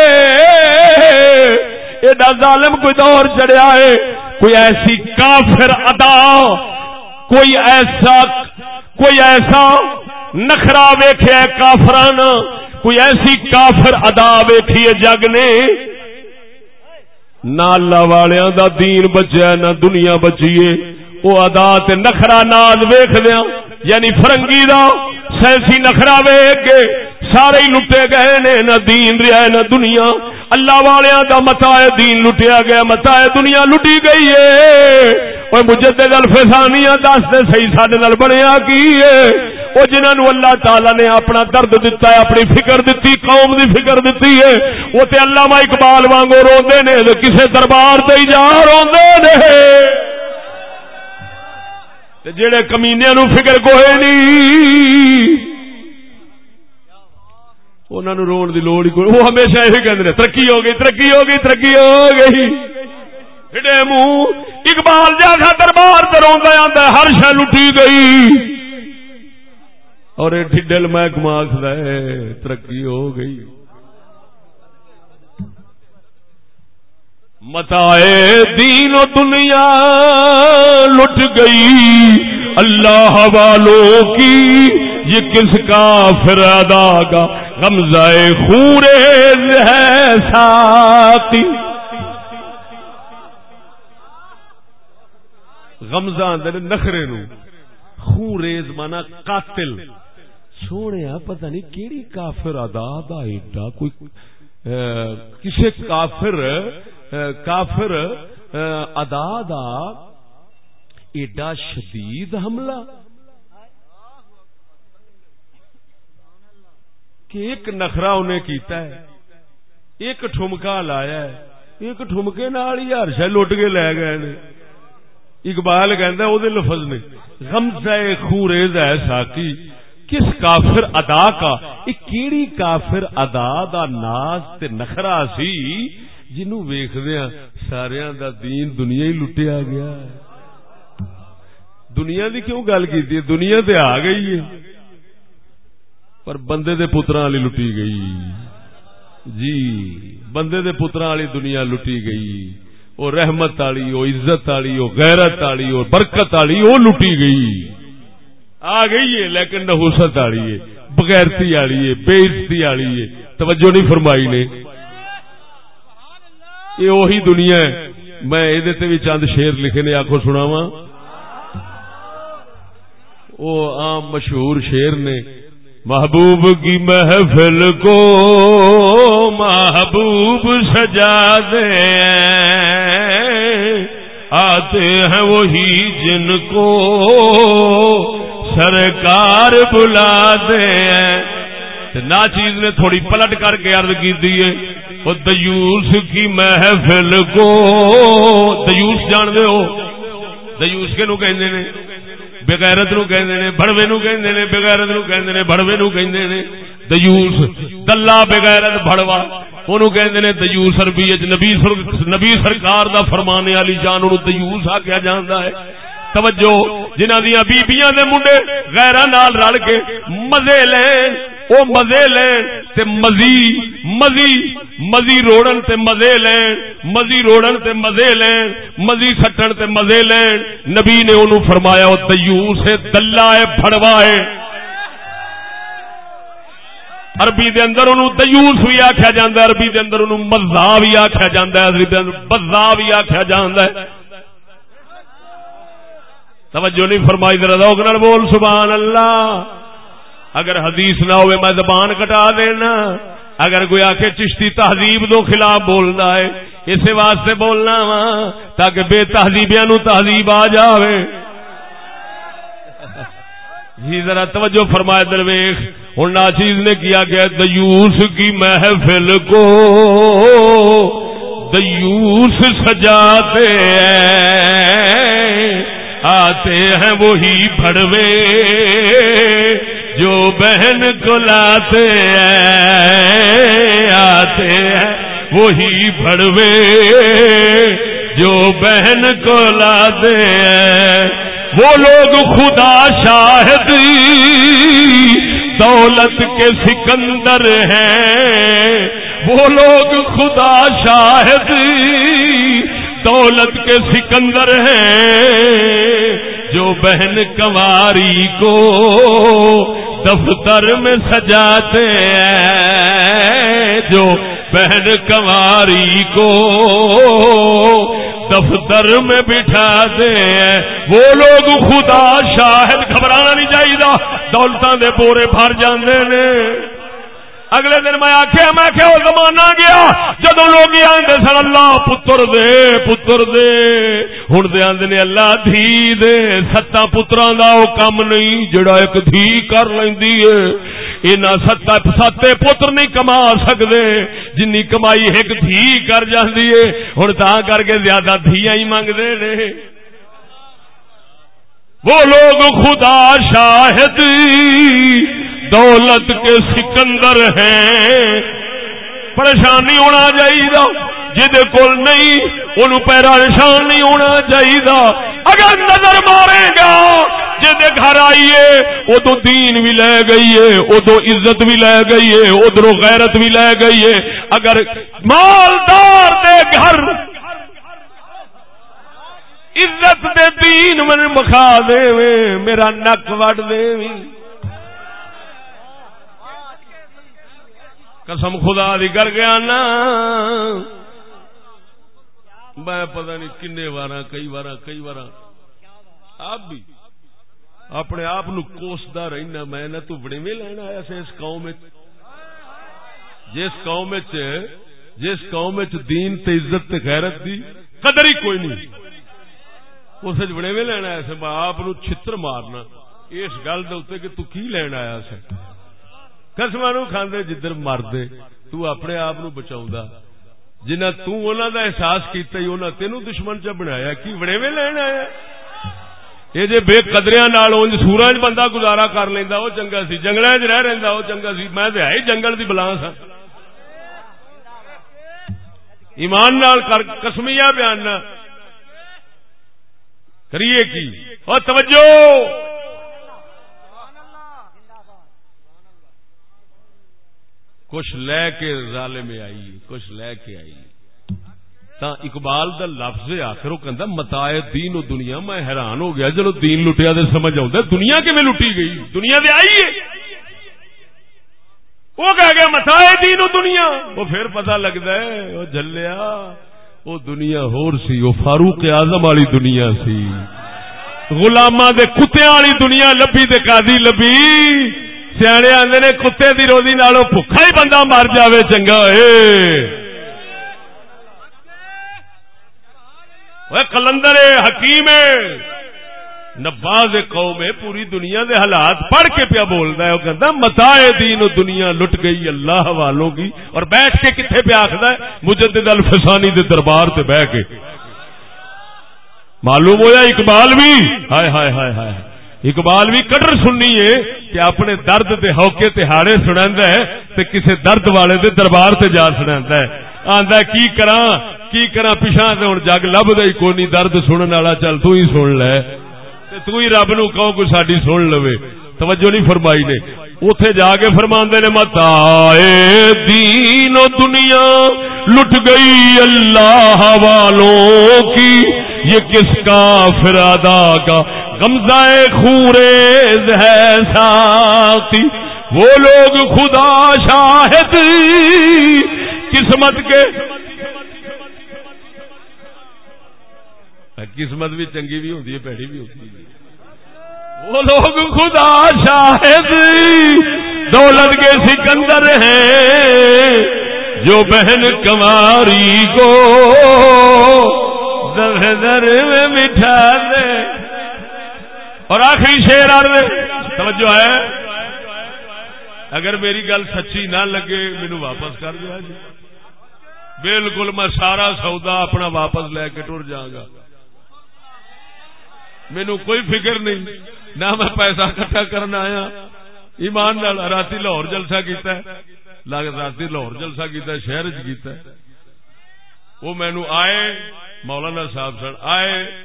ایڈا ظالم کوئی دور چڑیا ہے، کوئی ایسی کافر ادا کوئی ایسا کوئی ایسا نخرا ویخیا کافران، کوئی ایسی کافر ادا ویکھی جگ نے۔ نہ اللہ والوں دا دین بچیا نہ دنیا بچیے۔ وہ ادا نخرا ناز ویخ دیا یعنی فرنگی دا سینسی نخرا ویخ کے سارے لٹے گئے نے، نہ دین رہا نہ دنیا۔ اللہ والوں دا متا دین لٹیا گیا متا دنیا لٹی گئی ہے۔ مجدد الفسانیاں دس دے، صحیح سڈے بنیا کی ہے۔ وہ جنہوں اللہ تعالی نے اپنا درد دتا ہے، اپنی فکر دیتی قوم دی فکر دیتی ہے۔ وہ تے علامہ اقبال وانگو روندے نے کسے دربار تے جا روندے نے۔ جڑے کمینیاں نو فکر کوئی نہیں انہوں رون دی لوڑ ہی کوئی وہ ہمیشہ یہ کہتے ہیں ترقی ہو گئی ترقی ہو گئی ترقی ہو گئی منہ اقبال جیسا دربار تو روا آتا ہر شہ لٹی گئی اور یہ ٹھڈل محکمہ آخر ترقی ہو گئی متا دین و دنیا لٹ گئی اللہ والوں کی یہ کس کا پھر ادا کا غمزہ خورے ہے ساتھی۔ غمزہ آدھے نخرے نو۔ خوریز مانا قاتل۔ سونے، پتہ نہیں کیڑی کافر ادا دا ایڈا۔ کوئی کسی کافر کافر ادا دا ایڈا شدید حملہ۔ کہ ایک نخرا انہیں کیتا ہے، ایک ٹھمکا لایا ہے، ایک ٹھمکے نال ہی ہر شہ لٹ کے لے گئے نے۔ اقبال کہ لفظ نے، غمزہ خوریز ہے ساکی کس کافر ادا کا؟ یہ کیڑی کافر ادا دا ناز تے نخرا سی، جنوں ویکھدیا ہاں، سارا دا دین دنیا ہی لٹیا گیا دنیا دی کیوں گل کی دنیا تے آ گئی ہے۔ پر بندے دے پترا والی لٹی گئی۔ جی بندے دے پترا والی دنیا لٹی گئی۔ وہ رحمت والی وہ عزت والی وہ غیرت والی وہ برکت والی وہ لٹی گئی۔ آ گئی ہے، لیکن نحوست والی ہے، بغیرتی والی ہے بےزتی والی ہے۔ توجہ نہیں فرمائی نے۔ یہ وہی دنیا ہے۔ میں یہ بھی چند شیر لکھے نے آخو سنا وا عام مشہور شیر نے۔ محبوب کی محفل کو محبوب سجا دے۔ آتے ہیں وہی جن کو سرکار بلا دے۔ نا چیز نے تھوڑی پلٹ کر کے عرض کی دیے وہ دیوس کی محفل کو۔ دیوس جان دے ہو۔ دیوس کے نو کہندے نے؟ بغیرت نو کہندے نے، بڑوے نو کہندے نے، بغیرت نو کہندے نے، بڑوے نو کہندے نے۔ دیوس دلہ بغیرت بڑوا۔ اونوں کہندے نے، دیوس عربی وچ نبی سر، نبی سرکار دا فرمانے والی جان اونوں دیوس آکھیا جاندا ہے۔ توجہ جنہ دیا بیبیاں دے منڈے غیرہ نال رل کے مزے لین، او مزے لین تے مزی مزی مزی روڑن تے مزے لین، مزی روڑن تے مزے لین، مزی سٹن تے مزے لین۔ نبی نے انہوں فرمایا، او دیوس ہے، دلہ ہے پھڑوا ہے۔ عربی دے اندر انہوں دیوس بھی آکھیا جاندا ہے، عربی دے اندر انہوں مزا بھی آکھیا جاندا ہے، عربی دے اندر بزا بھی آکھیا جاندا ہے۔ توجہ نہیں فرمائی، ذرا روک نال بول، سبحان اللہ۔ اگر حدیث نہ ہوئے، میں زبان کٹا دینا۔ اگر کوئی آ کے چشتی تہذیب دو خلاف بولنا ہے اسی واسطے بولنا وا، تاکہ بے تہذیبیاں نو تہذیب آ جاوے۔ جی ذرا توجہ فرمائے درویش ہوں ناچیز نے کیا گیا دیوس کی محفل کو دیوس سجاتے آتے ہیں، وہی بڑوے جو بہن کو لاتے آتے ہیں، وہی بڑوے جو بہن کو لاتے وہ لوگ خدا شاہد، دولت کے سکندر ہیں۔ وہ لوگ خدا شاہد، دولت کے سکندر ہیں۔ جو بہن کماری کو دفتر میں سجاتے ہیں، جو بہن کماری کو دفتر میں بٹھاتے ہیں۔ وہ لوگ خدا شاہد، گھبرانا نہیں چاہیے دولتوں دے بورے بھر جاندے نے۔ اگلے دن میں آخیا میں کہ وہ زمانہ گیا۔ جدو لوگ آدھے سن، اللہ پتر دے پتر دے۔ ہوں دے آدھے نے اللہ دھی دے۔ ستا پترا دا وہ کم نہیں، جڑا ایک دھی کر لینی ہے۔ یہاں ستا، ستے پتر نہیں کما سکتے جن کمائی ایک دھی کر جاتی ہے۔ ہوں تا کر کے زیادہ دھیاں ہی منگتے نے۔ وہ لوگ خدا شاہد۔ دولت کے سکندر ہیں۔ پریشانی ہونا چاہیے جہد کول نہیں ان پریشان نہیں ہونا چاہیے اگر نظر مارے گا جہد گھر آئیے، ادو دین بھی لے گئی ہے، ادو عزت بھی لے گئی ہے ادھر غیرت بھی لے گئی ہے۔ اگر مالدار دے گھر، عزت دے دین من مکھا دے میرا نک وڈ دے قسم خدا دی کر گیا نا میں پتہ نہیں کنے بار کئی بار کئی بار آپ بھی اپنے آپ کوستا رہنا، میں نہ تو بڑے میں لینا آیا سے اس قوم جس قوم جس قوم دین تے عزت تے غیرت دی قدر ہی کوئی نہیں۔ اس بڑے میں لینا آیا سے، میں آپ چھتر مارنا۔ اس گل دے کہ تو کی لینا آیا سے؟ قسم نو کھاندے جدھر مردے، تو اپنے آپ نو بچاؤں جنہ تو انہوں دا احساس کیتا ہی انہوں تینوں دشمن چا بنایا، کی بڑے میں لینا آیا؟ یہ جی بے قدریا سورا چ بندہ گزارا کر لینا وہ چنگا سی جنگل چ رہ رہا وہ چنگا سی۔ میں تو ہے ہی جنگل کی بلا سا ہاں۔ ایمان نال کسمیا بیان کریے کی؟ اور توجہ! کچھ لے کے ظالم آئی، کچھ لے کے آئی۔ تا اقبال دا لفظ آخر، وہ کہندا متائے دین و دنیا، میں حیران ہو گیا جلو دین لٹیا دے سمجھ آؤں دنیا کیویں لٹی گئی؟ دنیا دے آئی ہے۔ وہ کہہ گیا متائے دین و دنیا۔ وہ پھر پتہ لگتا ہے، وہ جلیا وہ دنیا ہور سی، وہ فاروق اعظم والی دنیا سی۔ غلاماں دے کتیاں والی دنیا، لبی تے قاضی لبی۔ سیانے آدھے نے کتے دی روزی نالوں بھوکا ہی بندہ مر جاوے چنگا ہے کلندر حکیم نباز قوم ہے پوری دنیا دے حالات پڑھ کے پیا بولتا ہے وہ کہتا متا دین دنیا لٹ گئی اللہ والوں کی اور بیٹھ کے کتنے پہ آخر ہے مجدد الفسانی دے دربار تے بہ کے معلوم ہوا اقبال بھی ہائے ہائے ہائے ہائے اقبال بھی کٹر سننی ہے کہ اپنے درد دے ہوکے تہاڑے سنا ہے تے کسے درد والے دے دربار تے جا سنا ہے۔ آندا کی کراں؟ کی کرا پیچھا ہوں جگ لب دے کونی درد سنن والا؟ چل تو ہی سن لے۔ تے تو ہی رب نو کہو کوئی ساڈی سن لوے۔ توجہ نہیں فرمائی نے۔ اتے جا کے فرما نے متا دین و دنیا، لٹ گئی اللہ والوں کی، یہ کس کا فرادا کا گمزائے خوریز ہے ساتھی وہ لوگ خدا شاہد، قسمت کے۔ قسمت بھی چنگی بھی ہوتی ہے پیڑی بھی ہوتی ہے۔ وہ لوگ خدا شاہد دولت کے سکندر ہیں، جو بہن کماری کو در در میں مٹھا دے۔ اور آخری شیر آر توجہ ہے۔ اگر میری گل سچی نہ لگے مینو واپس کر دیا جی۔ بالکل میں سارا سودا اپنا واپس لے کے ٹر جاگا۔ مینو کوئی فکر نہیں۔ نہ میں پیسہ کٹھا کرنا آیا۔ ایمان رات لاہور جلسہ کیتا ہے۔ رات لاہور جلسہ کیتا ہے، شہر کیتا ہے۔ وہ مینو آئے، مولانا صاحب سن آئے،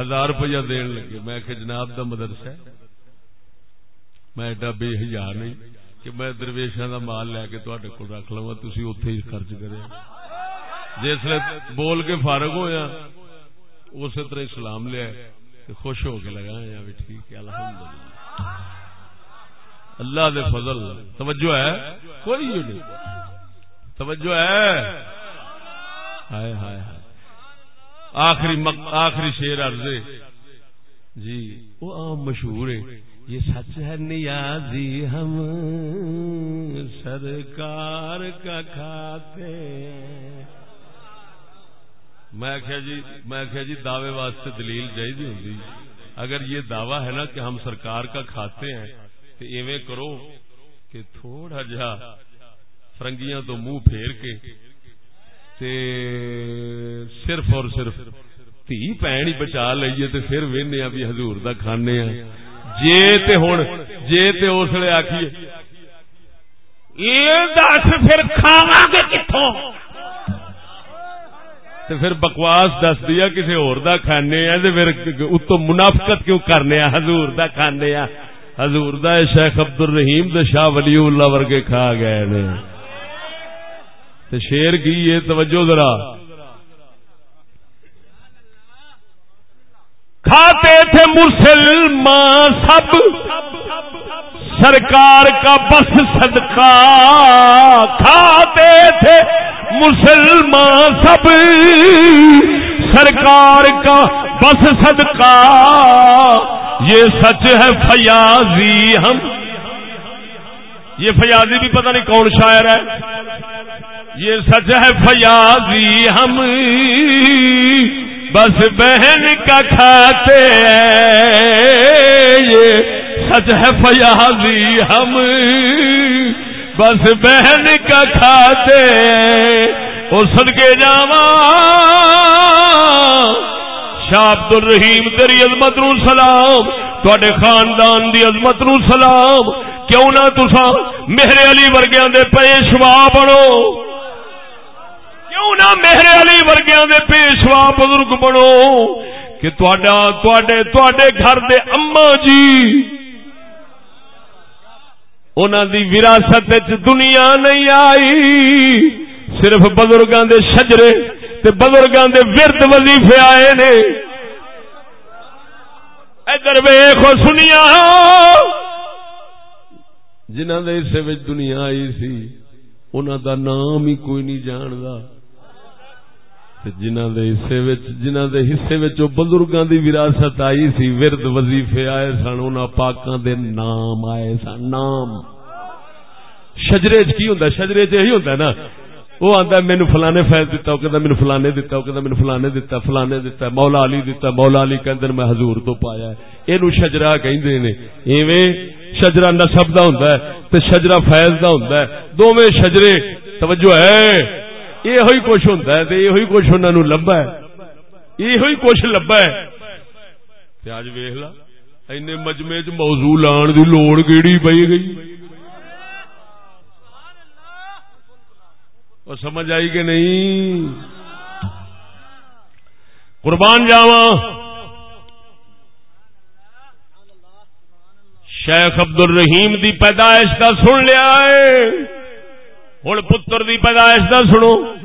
ہزار روپیہ دین لگے۔ میں کہ جناب دا مدرسہ میں ایڈا بے ہزار نہیں کہ میں درویشا دا مال لے کے تے کو رکھ لوا تھی اتے ہی خرچ کرے۔ جسے بول کے فارغ ہویا اسی طرح اسلام لیا خوش ہو کے لگا بھی ٹھیک ہے الحمد اللہ دے فضل۔ توجہ ہے؟ کوئی نہیں۔ توجہ ہے؟ ہائے ہائے ہائے۔ آخری مق... آخری شیر عرضے جی وہ عام مشہور ہے۔ یہ سچ ہے نیازی ہم سرکار کا کھاتے ہیں۔ میں آخیا جی میں آخیا جی دعوے واسطے دلیل چاہیے ہوں اگر یہ دعویٰ ہے نا کہ ہم سرکار کا کھاتے ہیں تو ایویں کرو کہ تھوڑا جا فرنگیاں تو منہ پھیر کے، تے صرف اور صرف تھی پین ہی بچا لئیے، تے پھر وہنے بھی حضور دا کھانے ہیں جے تے ہوں جے تے اس لیے آخیے یہ دس پھر کھاوا تو پھر بکواس دس دیا کسی اور دا کھانے ہیں تو پھر اتو منافقت کیوں کرنے ہیں؟ حضور دا کھانے ہیں۔ حضور دا شیخ عبد الرحیم دا شاہ ولی اللہ ورگے کھا گئے نے۔ تو شیر کی یہ توجہ ذرا۔ کھاتے تھے مسلمان سب۔ سرکار کا بس صدقہ۔ کھاتے تھے مسلمان سب سرکار کا بس صدقہ۔ یہ سچ ہے فیاضی ہم۔ یہ فیاضی بھی پتہ نہیں کون شاعر ہے۔ یہ سچ ہے فیاضی ہم۔ بس بہن کا کھاتے ہیں۔ یہ سچ ہے فیاضی ہم۔ بس بہن کا کھاتے اور سڑکے جاوا شاہ عبد الرحیم تیری عظمت نو سلام تے خاندان دی عظمت نو سلام۔ کیوں نہ تسا میرے علی ورگیاں دے پیشوا بنو۔ کیوں نہ میرے علی ورگیاں دے پیشوا بزرگ بنو۔ کہ گھر دے اما جی انہوں دی وراثت دنیا نہیں آئی، صرف بزرگاں دے شجرے تے بزرگاں دے ورد وظیفے آئے نے۔ ادھر ویخو سنیا جنہ دے حصے دنیا آئی سی انہوں دا نام ہی کوئی نہیں جاندا۔ جنہ دے حصے وچ جنہ دے حصے وچ بزرگاں دی وراثت آئی سی، ورد وظیفے آئے سن، انہاں پاکاں دے نام آئے سن، نام۔ شجرے چ کی ہوندا شجرے چ یہی ہوندا نا۔ وہ آتا مینو فلانے فیض دتا، وہ کہتا مینو فلانے دتا، وہ کہتا مینو فلانے دتا فلانے دتا مولا علی دتا مولا علی کہ میں حضور تو پایا ہے۔ یہ شجرا کہ ایویں شجرا نسب کا ہوں تو شجرا فیض کا ہوں دونوں شجرے، توجہ ہے۔ یہ کچھ ہوں یہ کچھ انہوں لبا یہ کچھ لبا ہے۔ اج ویخ لا این مجمے چ موضوع لان کی لوڑ کیڑی پی گئی؟ وہ سمجھ آئی کہ نہیں؟ قربان جاوا شیخ عبد الرحیم دی پیدائش کا سن لیا ہے۔ ہوں پتر دی پیدائش کا سنو۔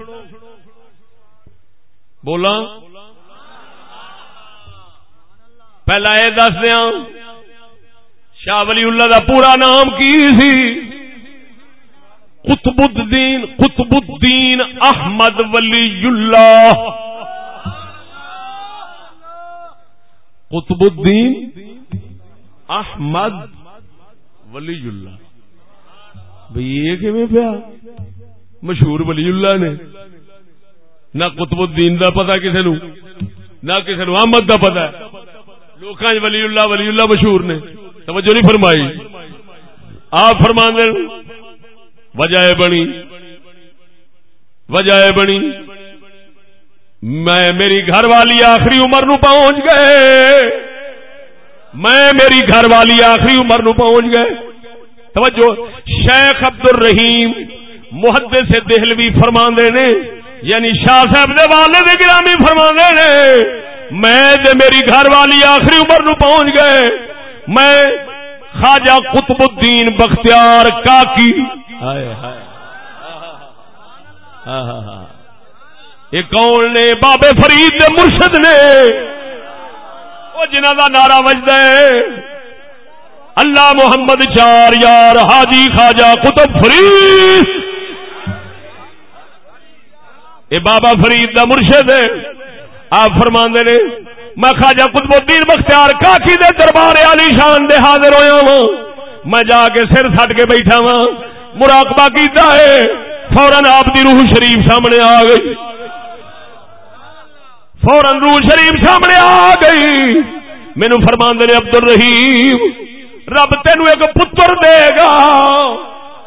بولا۔ پہلا یہ دس دیا، شاہ ولی اللہ دا پورا نام کی سی؟ قطب الدین قطب الدین احمد ولی اللہ۔ قطب الدین احمد ولی اللہ۔ بھائی یہ پیا؟ مشہور ولی اللہ نے۔ نہ قطب الدین دا پتا کسی نو، نہ کسی نو، احمد دا پتا لوگ ولی اللہ ولی اللہ مشہور نے۔ توجہ نہیں فرمائی۔ آپ فرمان وجہ بنی وجہ بنی۔ میں میری گھر والی آخری عمر نو پہنچ گئے۔ میں میری گھر والی آخری عمر نو پہنچ گئے۔ توجہ، شیخ عبد الرحیم محدث سے دہلوی فرما نے یعنی شاہ صاحب دے والد گرامی فرما نے میں دے میری گھر والی آخری عمر نو پہنچ گئے۔ میں خواجہ قطب الدین بختیار کاکی۔ یہ کون نے؟ بابے فرید دے مرشد نے۔ وہ جنہ کا نعرہ بجد اللہ محمد چار یار حاجی خواجہ کتب فرید۔ یہ بابا فرید دا مرشد ہے۔ آپ فرما نے، میں خواجہ قطب الدین بختیار کاکی دے دربار علی شان دے حاضر ہویا ہوں میں جا کے سر سٹ کے بیٹھا وا مراقبہ کیتا ہے۔ فوراً آپ دی روح شریف سامنے آ گئی۔ فوراً روح شریف سامنے آ گئی۔ مینو فرمان دے عبد الرحیم رب تین ایک پتر دے گا۔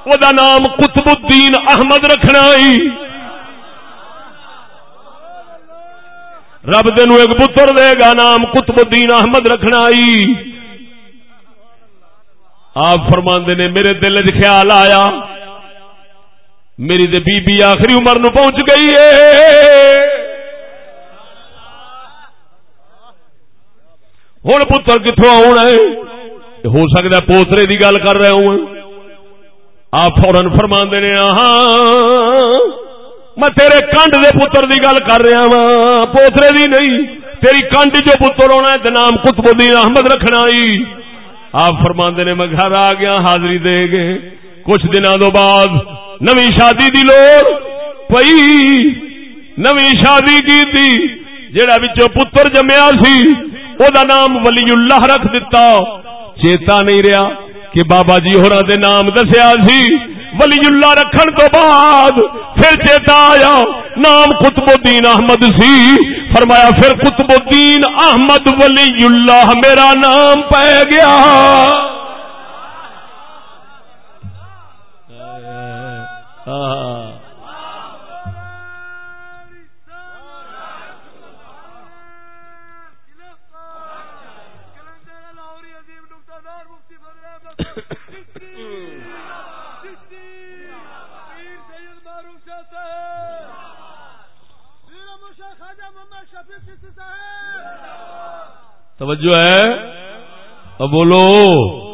وہ نام قطب الدین احمد رکھنا رب تین ایک پتر دے گا، نام قطب الدین احمد رکھنا آپ فرماندے نے، میرے دل چ خیال آیا۔ میری بی بی آخری عمر نو پہنچ گئی ہے۔ ہوں پتر کتوں آنا ہے؟ ہو سکتا پوترے کی گل کر رہا ہوں۔ آپ فورن فرما نے ہاں میں تیرے کنڈ دے پتر کی گل کر رہا وا پوترے دی نہیں، تیری کنڈ جو پتر ہونا ہے نام کتب الدین احمد رکھنا ہی آپ فرما نے، میں گھر آ گیا، حاضری دے گے۔ کچھ دنوں تو بعد نو شادی دی لوڑ پئی۔ نو شادی کی تھی جڑا بچوں پتر جمیا سی، او دا نام ولی اللہ رکھ دیتا چیتا نہیں رہا کہ بابا جی ہورا دے نام دسیا سی۔ ولی اللہ رکھن تو بعد پھر چیتا آیا، نام قطب الدین احمد سی۔ فرمایا، پھر قطب الدین احمد ولی اللہ میرا نام پہ گیا۔ توجہ ہے؟ اب بولو۔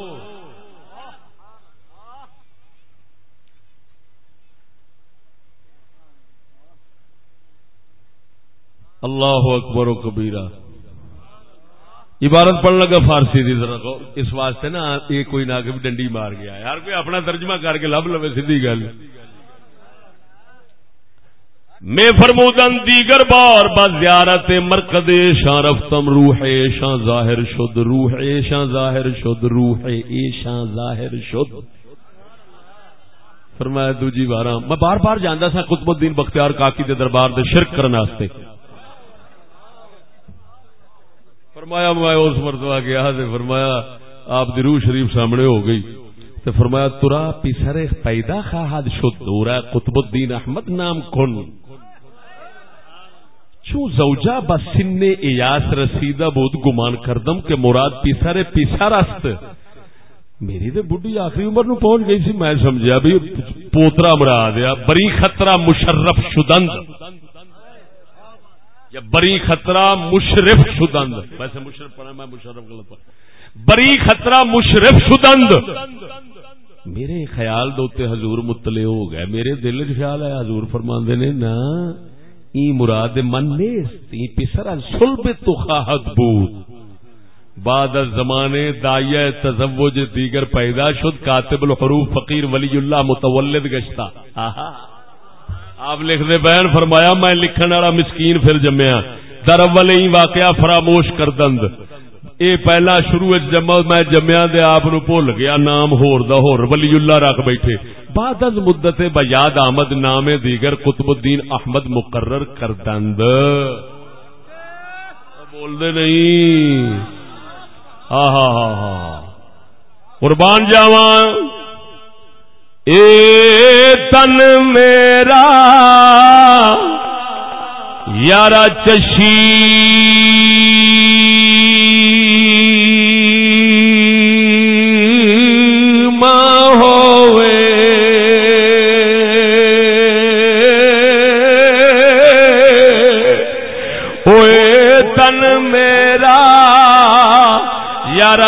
اللہ اکبر و کبیرہ۔ عبارت پڑھ لگا فارسی دی ذرا اس واسطے نا یہ کوئی نہ کہ ڈنڈی مار گیا۔ یار کوئی اپنا ترجمہ کر کے لب لو سی گل۔ میں فرمودن، دیگر بار با زیارت مرکز شاں رفتم روح شاں ظاہر شد، روح شاں ظاہر شد، روح شاں ظاہر شد۔ فرمایا، دوجی بار میں بار بار جاندا سا قطب الدین بختیار کاکی دے دربار دے شرک کرنے واسطے۔ فرمایا، میں اس مرتبہ گیا تے فرمایا، آپ دی روح شریف سامنے ہو گئی۔ تے فرمایا، ترا پیسر پیدا خواہد شد دورا قطب الدین احمد نام کن۔ چون زوجہ با سن ایاس رسیدہ بود گمان کردم کہ مراد پیسر پیسا رست میری تو بڈی آخری عمر نو پہنچ گئی سی، میں سمجھا بھی پوترا مراد یا بری خطرہ مشرف شدند. یا بری خطرہ مشرف شدند. ویسے مشرف پڑھا، میں مشرف غلط پڑھا. بری خطرہ مشرف شدند. میرے خیال دوتے حضور مطلع ہو گئے، میرے دل خیال ہے حضور فرماندے نے نا ای مراد من نیست، ای پسر از سلب تو خواہد بود. بعد از زمانے دائیہ تزوج دیگر پیدا شد، کاتب الحروف فقیر ولی اللہ متولد گشتا آپ لکھ دے بیان، فرمایا، میں لکھن والا مسکین پھر جمیا در اول ہی واقعہ فراموش کر دند اے پہلا شروع جمع، میں جمیا دے آپ نو بھول گیا، نام ہور دا ہور، ولی اللہ رکھ بیٹھے. بعد از مدت بیاد آمد نام دیگر قطب الدین احمد مقرر کردند. بول دے نہیں. ہاں ہاں ہاں ہاں قربان جاواں اے تن میرا یار چشی.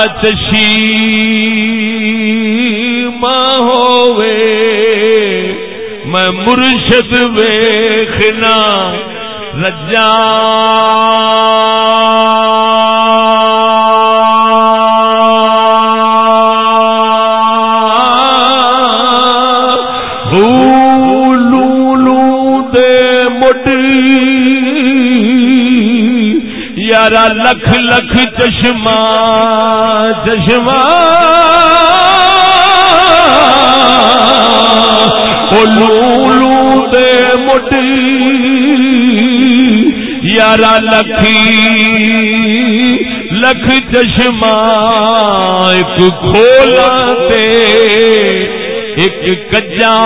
یار چشی میں مرشد ویخنا رجا یار لکھ لکھ چشمہ چشمہ۔ لو دے مٹی یار لکھی لکھ چشمہ۔ ایک کھولا دے، ایک کجا۔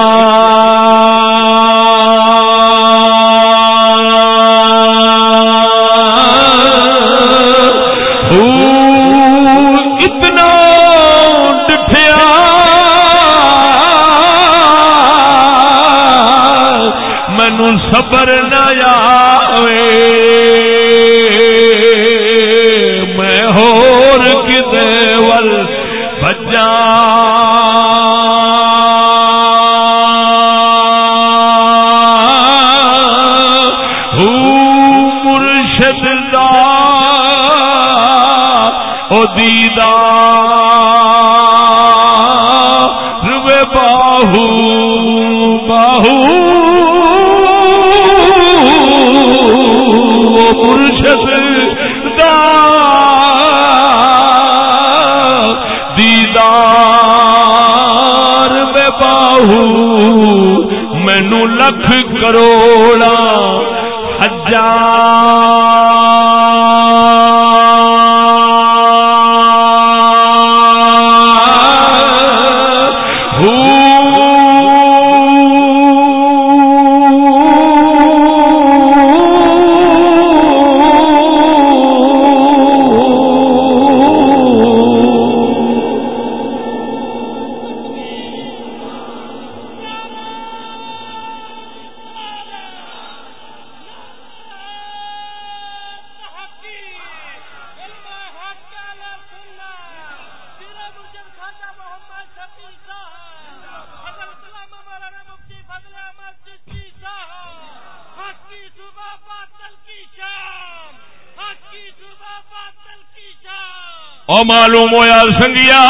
معلوم ہوا سنگیا۔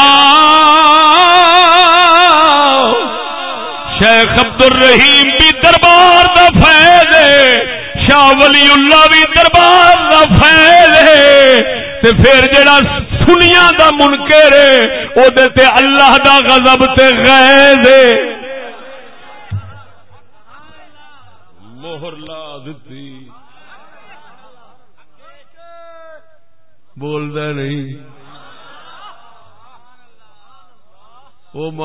شیخ عبد الرحیم بھی دربار دا فیض شاہ ولی اللہ بھی دربار دا فیض تے پھر جڑا سنیا دا منکر او دے تے اللہ دا غضب تے غیظ ہے۔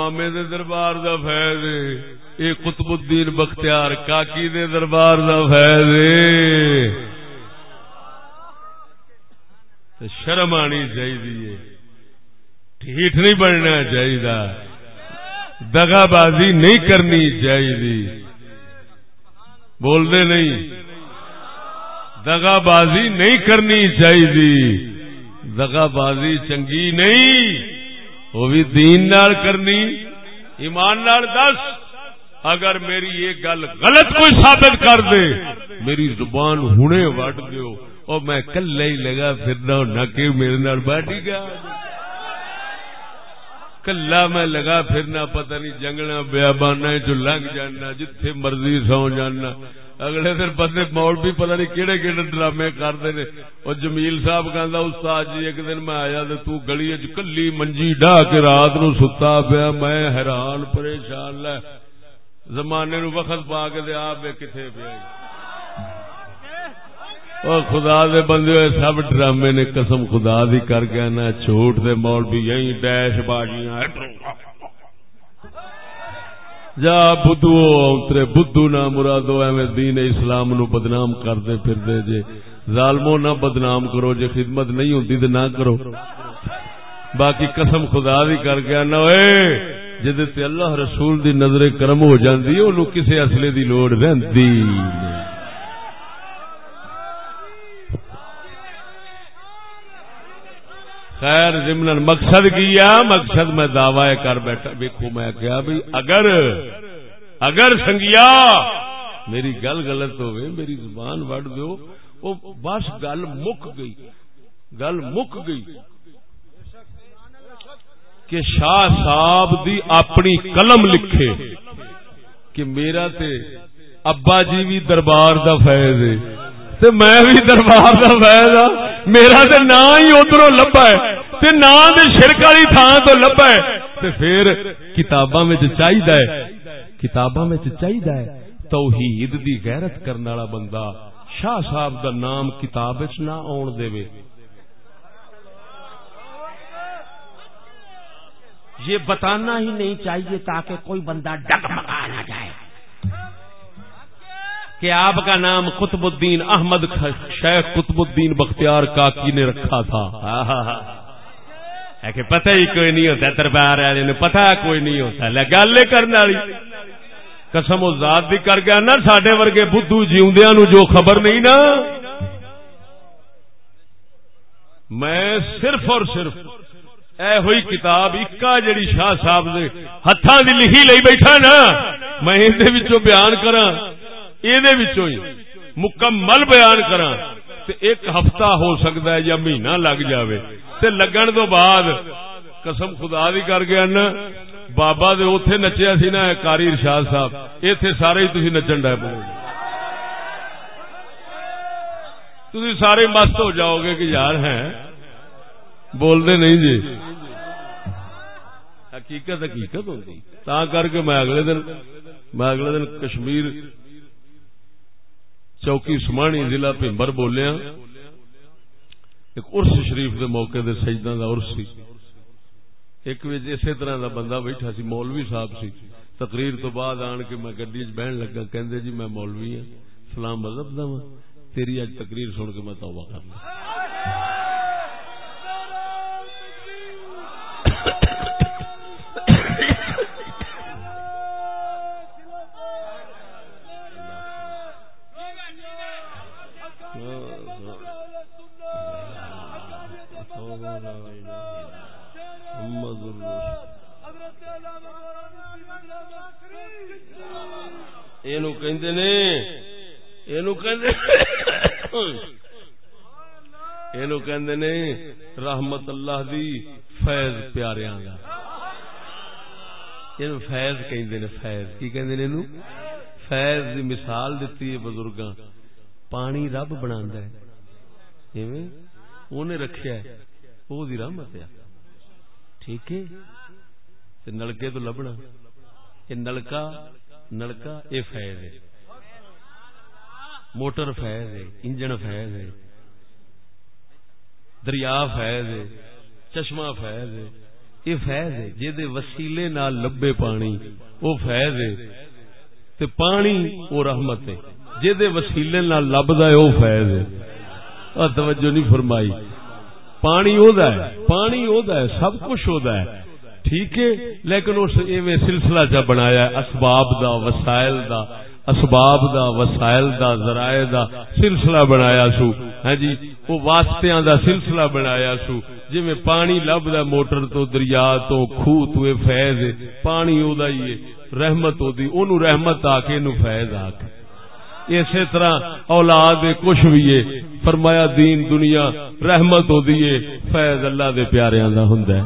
مامے دے دربار دا فیض اے قطب الدین بختیار کاکی دے دربار دا فیض شرم آنی چاہیے ٹھیٹ نہیں بننا چاہیے دگا بازی نہیں کرنی چاہیے بول دے نہیں۔ دگا بازی نہیں کرنی چاہیے دگا بازی چنگی نہیں۔ وہ بھی دین نال کرنی، ایمان نال دس۔ اگر میری یہ گل غلط کوئی ثابت کر دے، میری زبان ہنے وٹ دیو اور میں کل ہی لگا پھرنا ہونا کہ میرے نال باٹی گا کلا میں لگا پھرنا پتہ نہیں جنگنا بیابانا جو لنگ جانا جتھے مرضی سو جانا اگلے دن بندے موڑ بھی پتہ نہیں کہڑے کہڑے ڈرامے کرتے نے اور جمیل صاحب کہندا، استاد جی ایک دن میں آیا تے تو گلی وچ کلی منجی ڈا کے رات نو ستا پیا۔ میں حیران، پریشان، لے زمانے نو وقت پا کے تے آپ کتے پیا۔ اور خدا دے بندے سب ڈرامے نے قسم خدا دی کر کے نا چھوٹ دے موڑ بھی یہی ڈیش باجیاں جا بدھو اترے بدھو نہ مرادو ایویں دین اسلام نو بدنام کردے پھردے جے۔ ظالمو نہ بدنام کرو، جے خدمت نہیں ہوندی تے نہ کرو۔ باقی قسم خدا دی کر کے نہ اے جدے تے اللہ رسول دی نظر کرم ہو جاندی انہوں کسے اصلے دی لوڑ رہندی نہیں۔ خیر ضمن مقصد کیا مقصد میں دعوی کر بیٹھا دیکھو میں کیا بھی اگر اگر سنگیا میری گل غلط ہوئے، میری زبان وڑ دو وہ بس گل مک گئی، گل مک گئی کہ شاہ صاحب دی اپنی قلم لکھے کہ میرا تے ابا جی بھی دربار دا فیض ہے۔ تے میں بھی دربار دا فیض ہاں۔ میرا تے نا ہی ادھر لبا ہے۔ تے نا دے شرک والی تھان تو لبا ہے۔ تے پھر کتاباں وچ چاہیدا ہے۔ کتاباں وچ چاہیدا ہے۔ توحید دی غیرت کرنے والا بندہ شاہ صاحب دا نام کتاب وچ نہ آن دے۔ یہ بتانا ہی نہیں چاہیے تاکہ کوئی بندہ ڈگمگا نہ جائے۔ کہ آپ کا نام قطب الدین احمد شیخ قطب الدین بختیار کاکی نے رکھا تھا۔ کہ پتہ ہی کوئی نہیں ہوتا، دربار والے پتا کوئی نہیں ہوتا۔ گل کرنے والی۔ قسم و ذات بھی کر گیا نا سڈے ورگے بدھو جیوندیا نو جو خبر نہیں نا۔ میں صرف اور صرف اے ہوئی کتاب اکا جڑی شاہ صاحب نے ہاتھوں کی لکھی لئی بیٹھا نا، میں بیان کرا یہ مکمل بیان کرا ایک ہفتہ ہو سکتا ہے یا مہینہ لگ جاوے تے لگن تو بعد قسم خدا دی کر گیا نا بابا دے اوتھے نچیا سی نا کاری ارشاد صاحب، ایتھے سارے ہی تسی نچن ڈے پو تسی سارے مست ہو جاؤ گے کہ یار ہیں۔ بول دے نہیں جی۔ حقیقت حقیقت ہوتی۔ تا کر کے میں اگلے دن، میں اگلے دن کشمیر چوکی سمانی ضلع پمبر بولیا ایک ارس شریف دے موقع دے سجدہ دا ارس سی۔ ایک اسی طرح دا بندہ بیٹھا سی، مولوی صاحب سی۔ تقریر تو بعد آن کے میں گڈی بہن لگا، کہندے جی میں مولوی ہوں سلام مذہب دا ہاں۔ تیری اج تقریر سن کے میں توبہ کرنا۔ رحمت اللہ دی فیض پیاریاں فیض کہ فیض. کی کہ فیض دی مثال دتی ہے بزرگاں. پانی رب بنا ہے. ایویں؟ وہ دی رحمت ہے۔ ٹھیک ہے؟ نلکے تو لبنا۔ یہ نلکا نلکا یہ فیض ہے۔ موٹر فیض ہے، انجن فیض ہے۔ دریا فیض ہے، چشمہ فیض ہے۔ یہ فیض ہے جی وسیلے نال لبے پانی وہ فیض ہے۔ تے پانی وہ رحمت ہے۔ جی وسیلے نال لبدا ہے وہ فیض ہے۔ توجہ نہیں فرمائی۔ پانی او دا ہے، پانی او دا ہے، سب کچھ او دا ہے۔ ٹھیک ہے، لیکن اس ایویں سلسلہ چا بنایا ہے، اسباب دا، وسائل دا، اسباب دا، وسائل دا، ذرائع دا سلسلہ بنایا سو۔ ہاں جی وہ واسطیاں دا سلسلہ بنایا سو۔ جی میں پانی لب دا، موٹر تو دریا تو خو تو فیض پانی او دا ہی رحمت ہو دی اونوں رحمت آ کے نو فیض آ کے۔ اسی طرح اولاد کچھ بھی ہے، فرمایا دین دنیا رحمت ہو دیئے فیض اللہ دے پیاریاں دا ہوندا ہے۔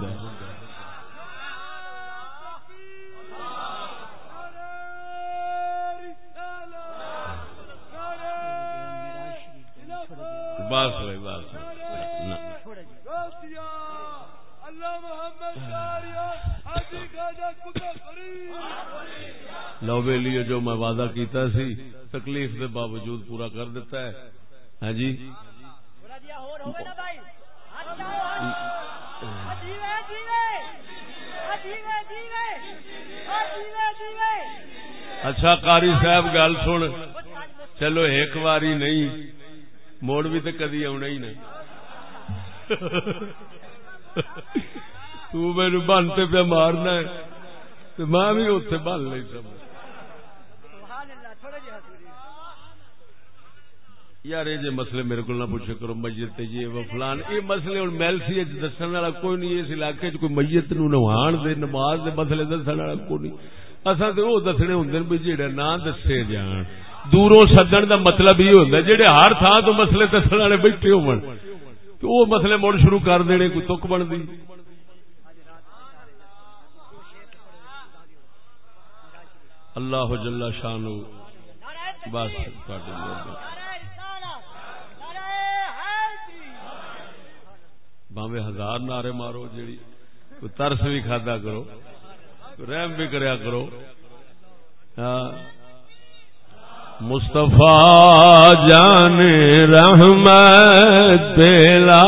بس بس۔ لو لیے جو میں وعدہ کیتا سی، تکلیف کے باوجود پورا کر دیتا ہے۔ ہاں جی؟ اچھا کاری صاحب، گل سن۔ چلو، ایک واری نہیں۔ موڑ بھی تو کدی آنا ہی نہیں تین بنتے پہ مارنا میں بھی اتنے بن نہیں سب یار یہ مسئلے میرے کو نہ پوچھے کرو، میت جی وہ فلان، یہ مسئلے ہوں میلسی دسن والا کوئی نہیں، اس علاقے کوئی میت نو نوان دے، نماز دے مسئلے دسن والا کوئی نہیں۔ اصل تو وہ دسنے ہوں بھی جہاں نہ دسے جان۔ دوروں سدن دا مطلب یہ ہوتا جہے ہر تھان تو مسئلے دسن والے بیٹھے ہو مسئلے مڑ شروع کر دینے، کوئی تک بنتی اللہ جل شان بس۔ باوے ہزار نعرے مارو، جیڑی ترس بھی کھادا کرو رحم بھی کریا کرو۔ مستفا مصطفیٰ جان رحمت بلا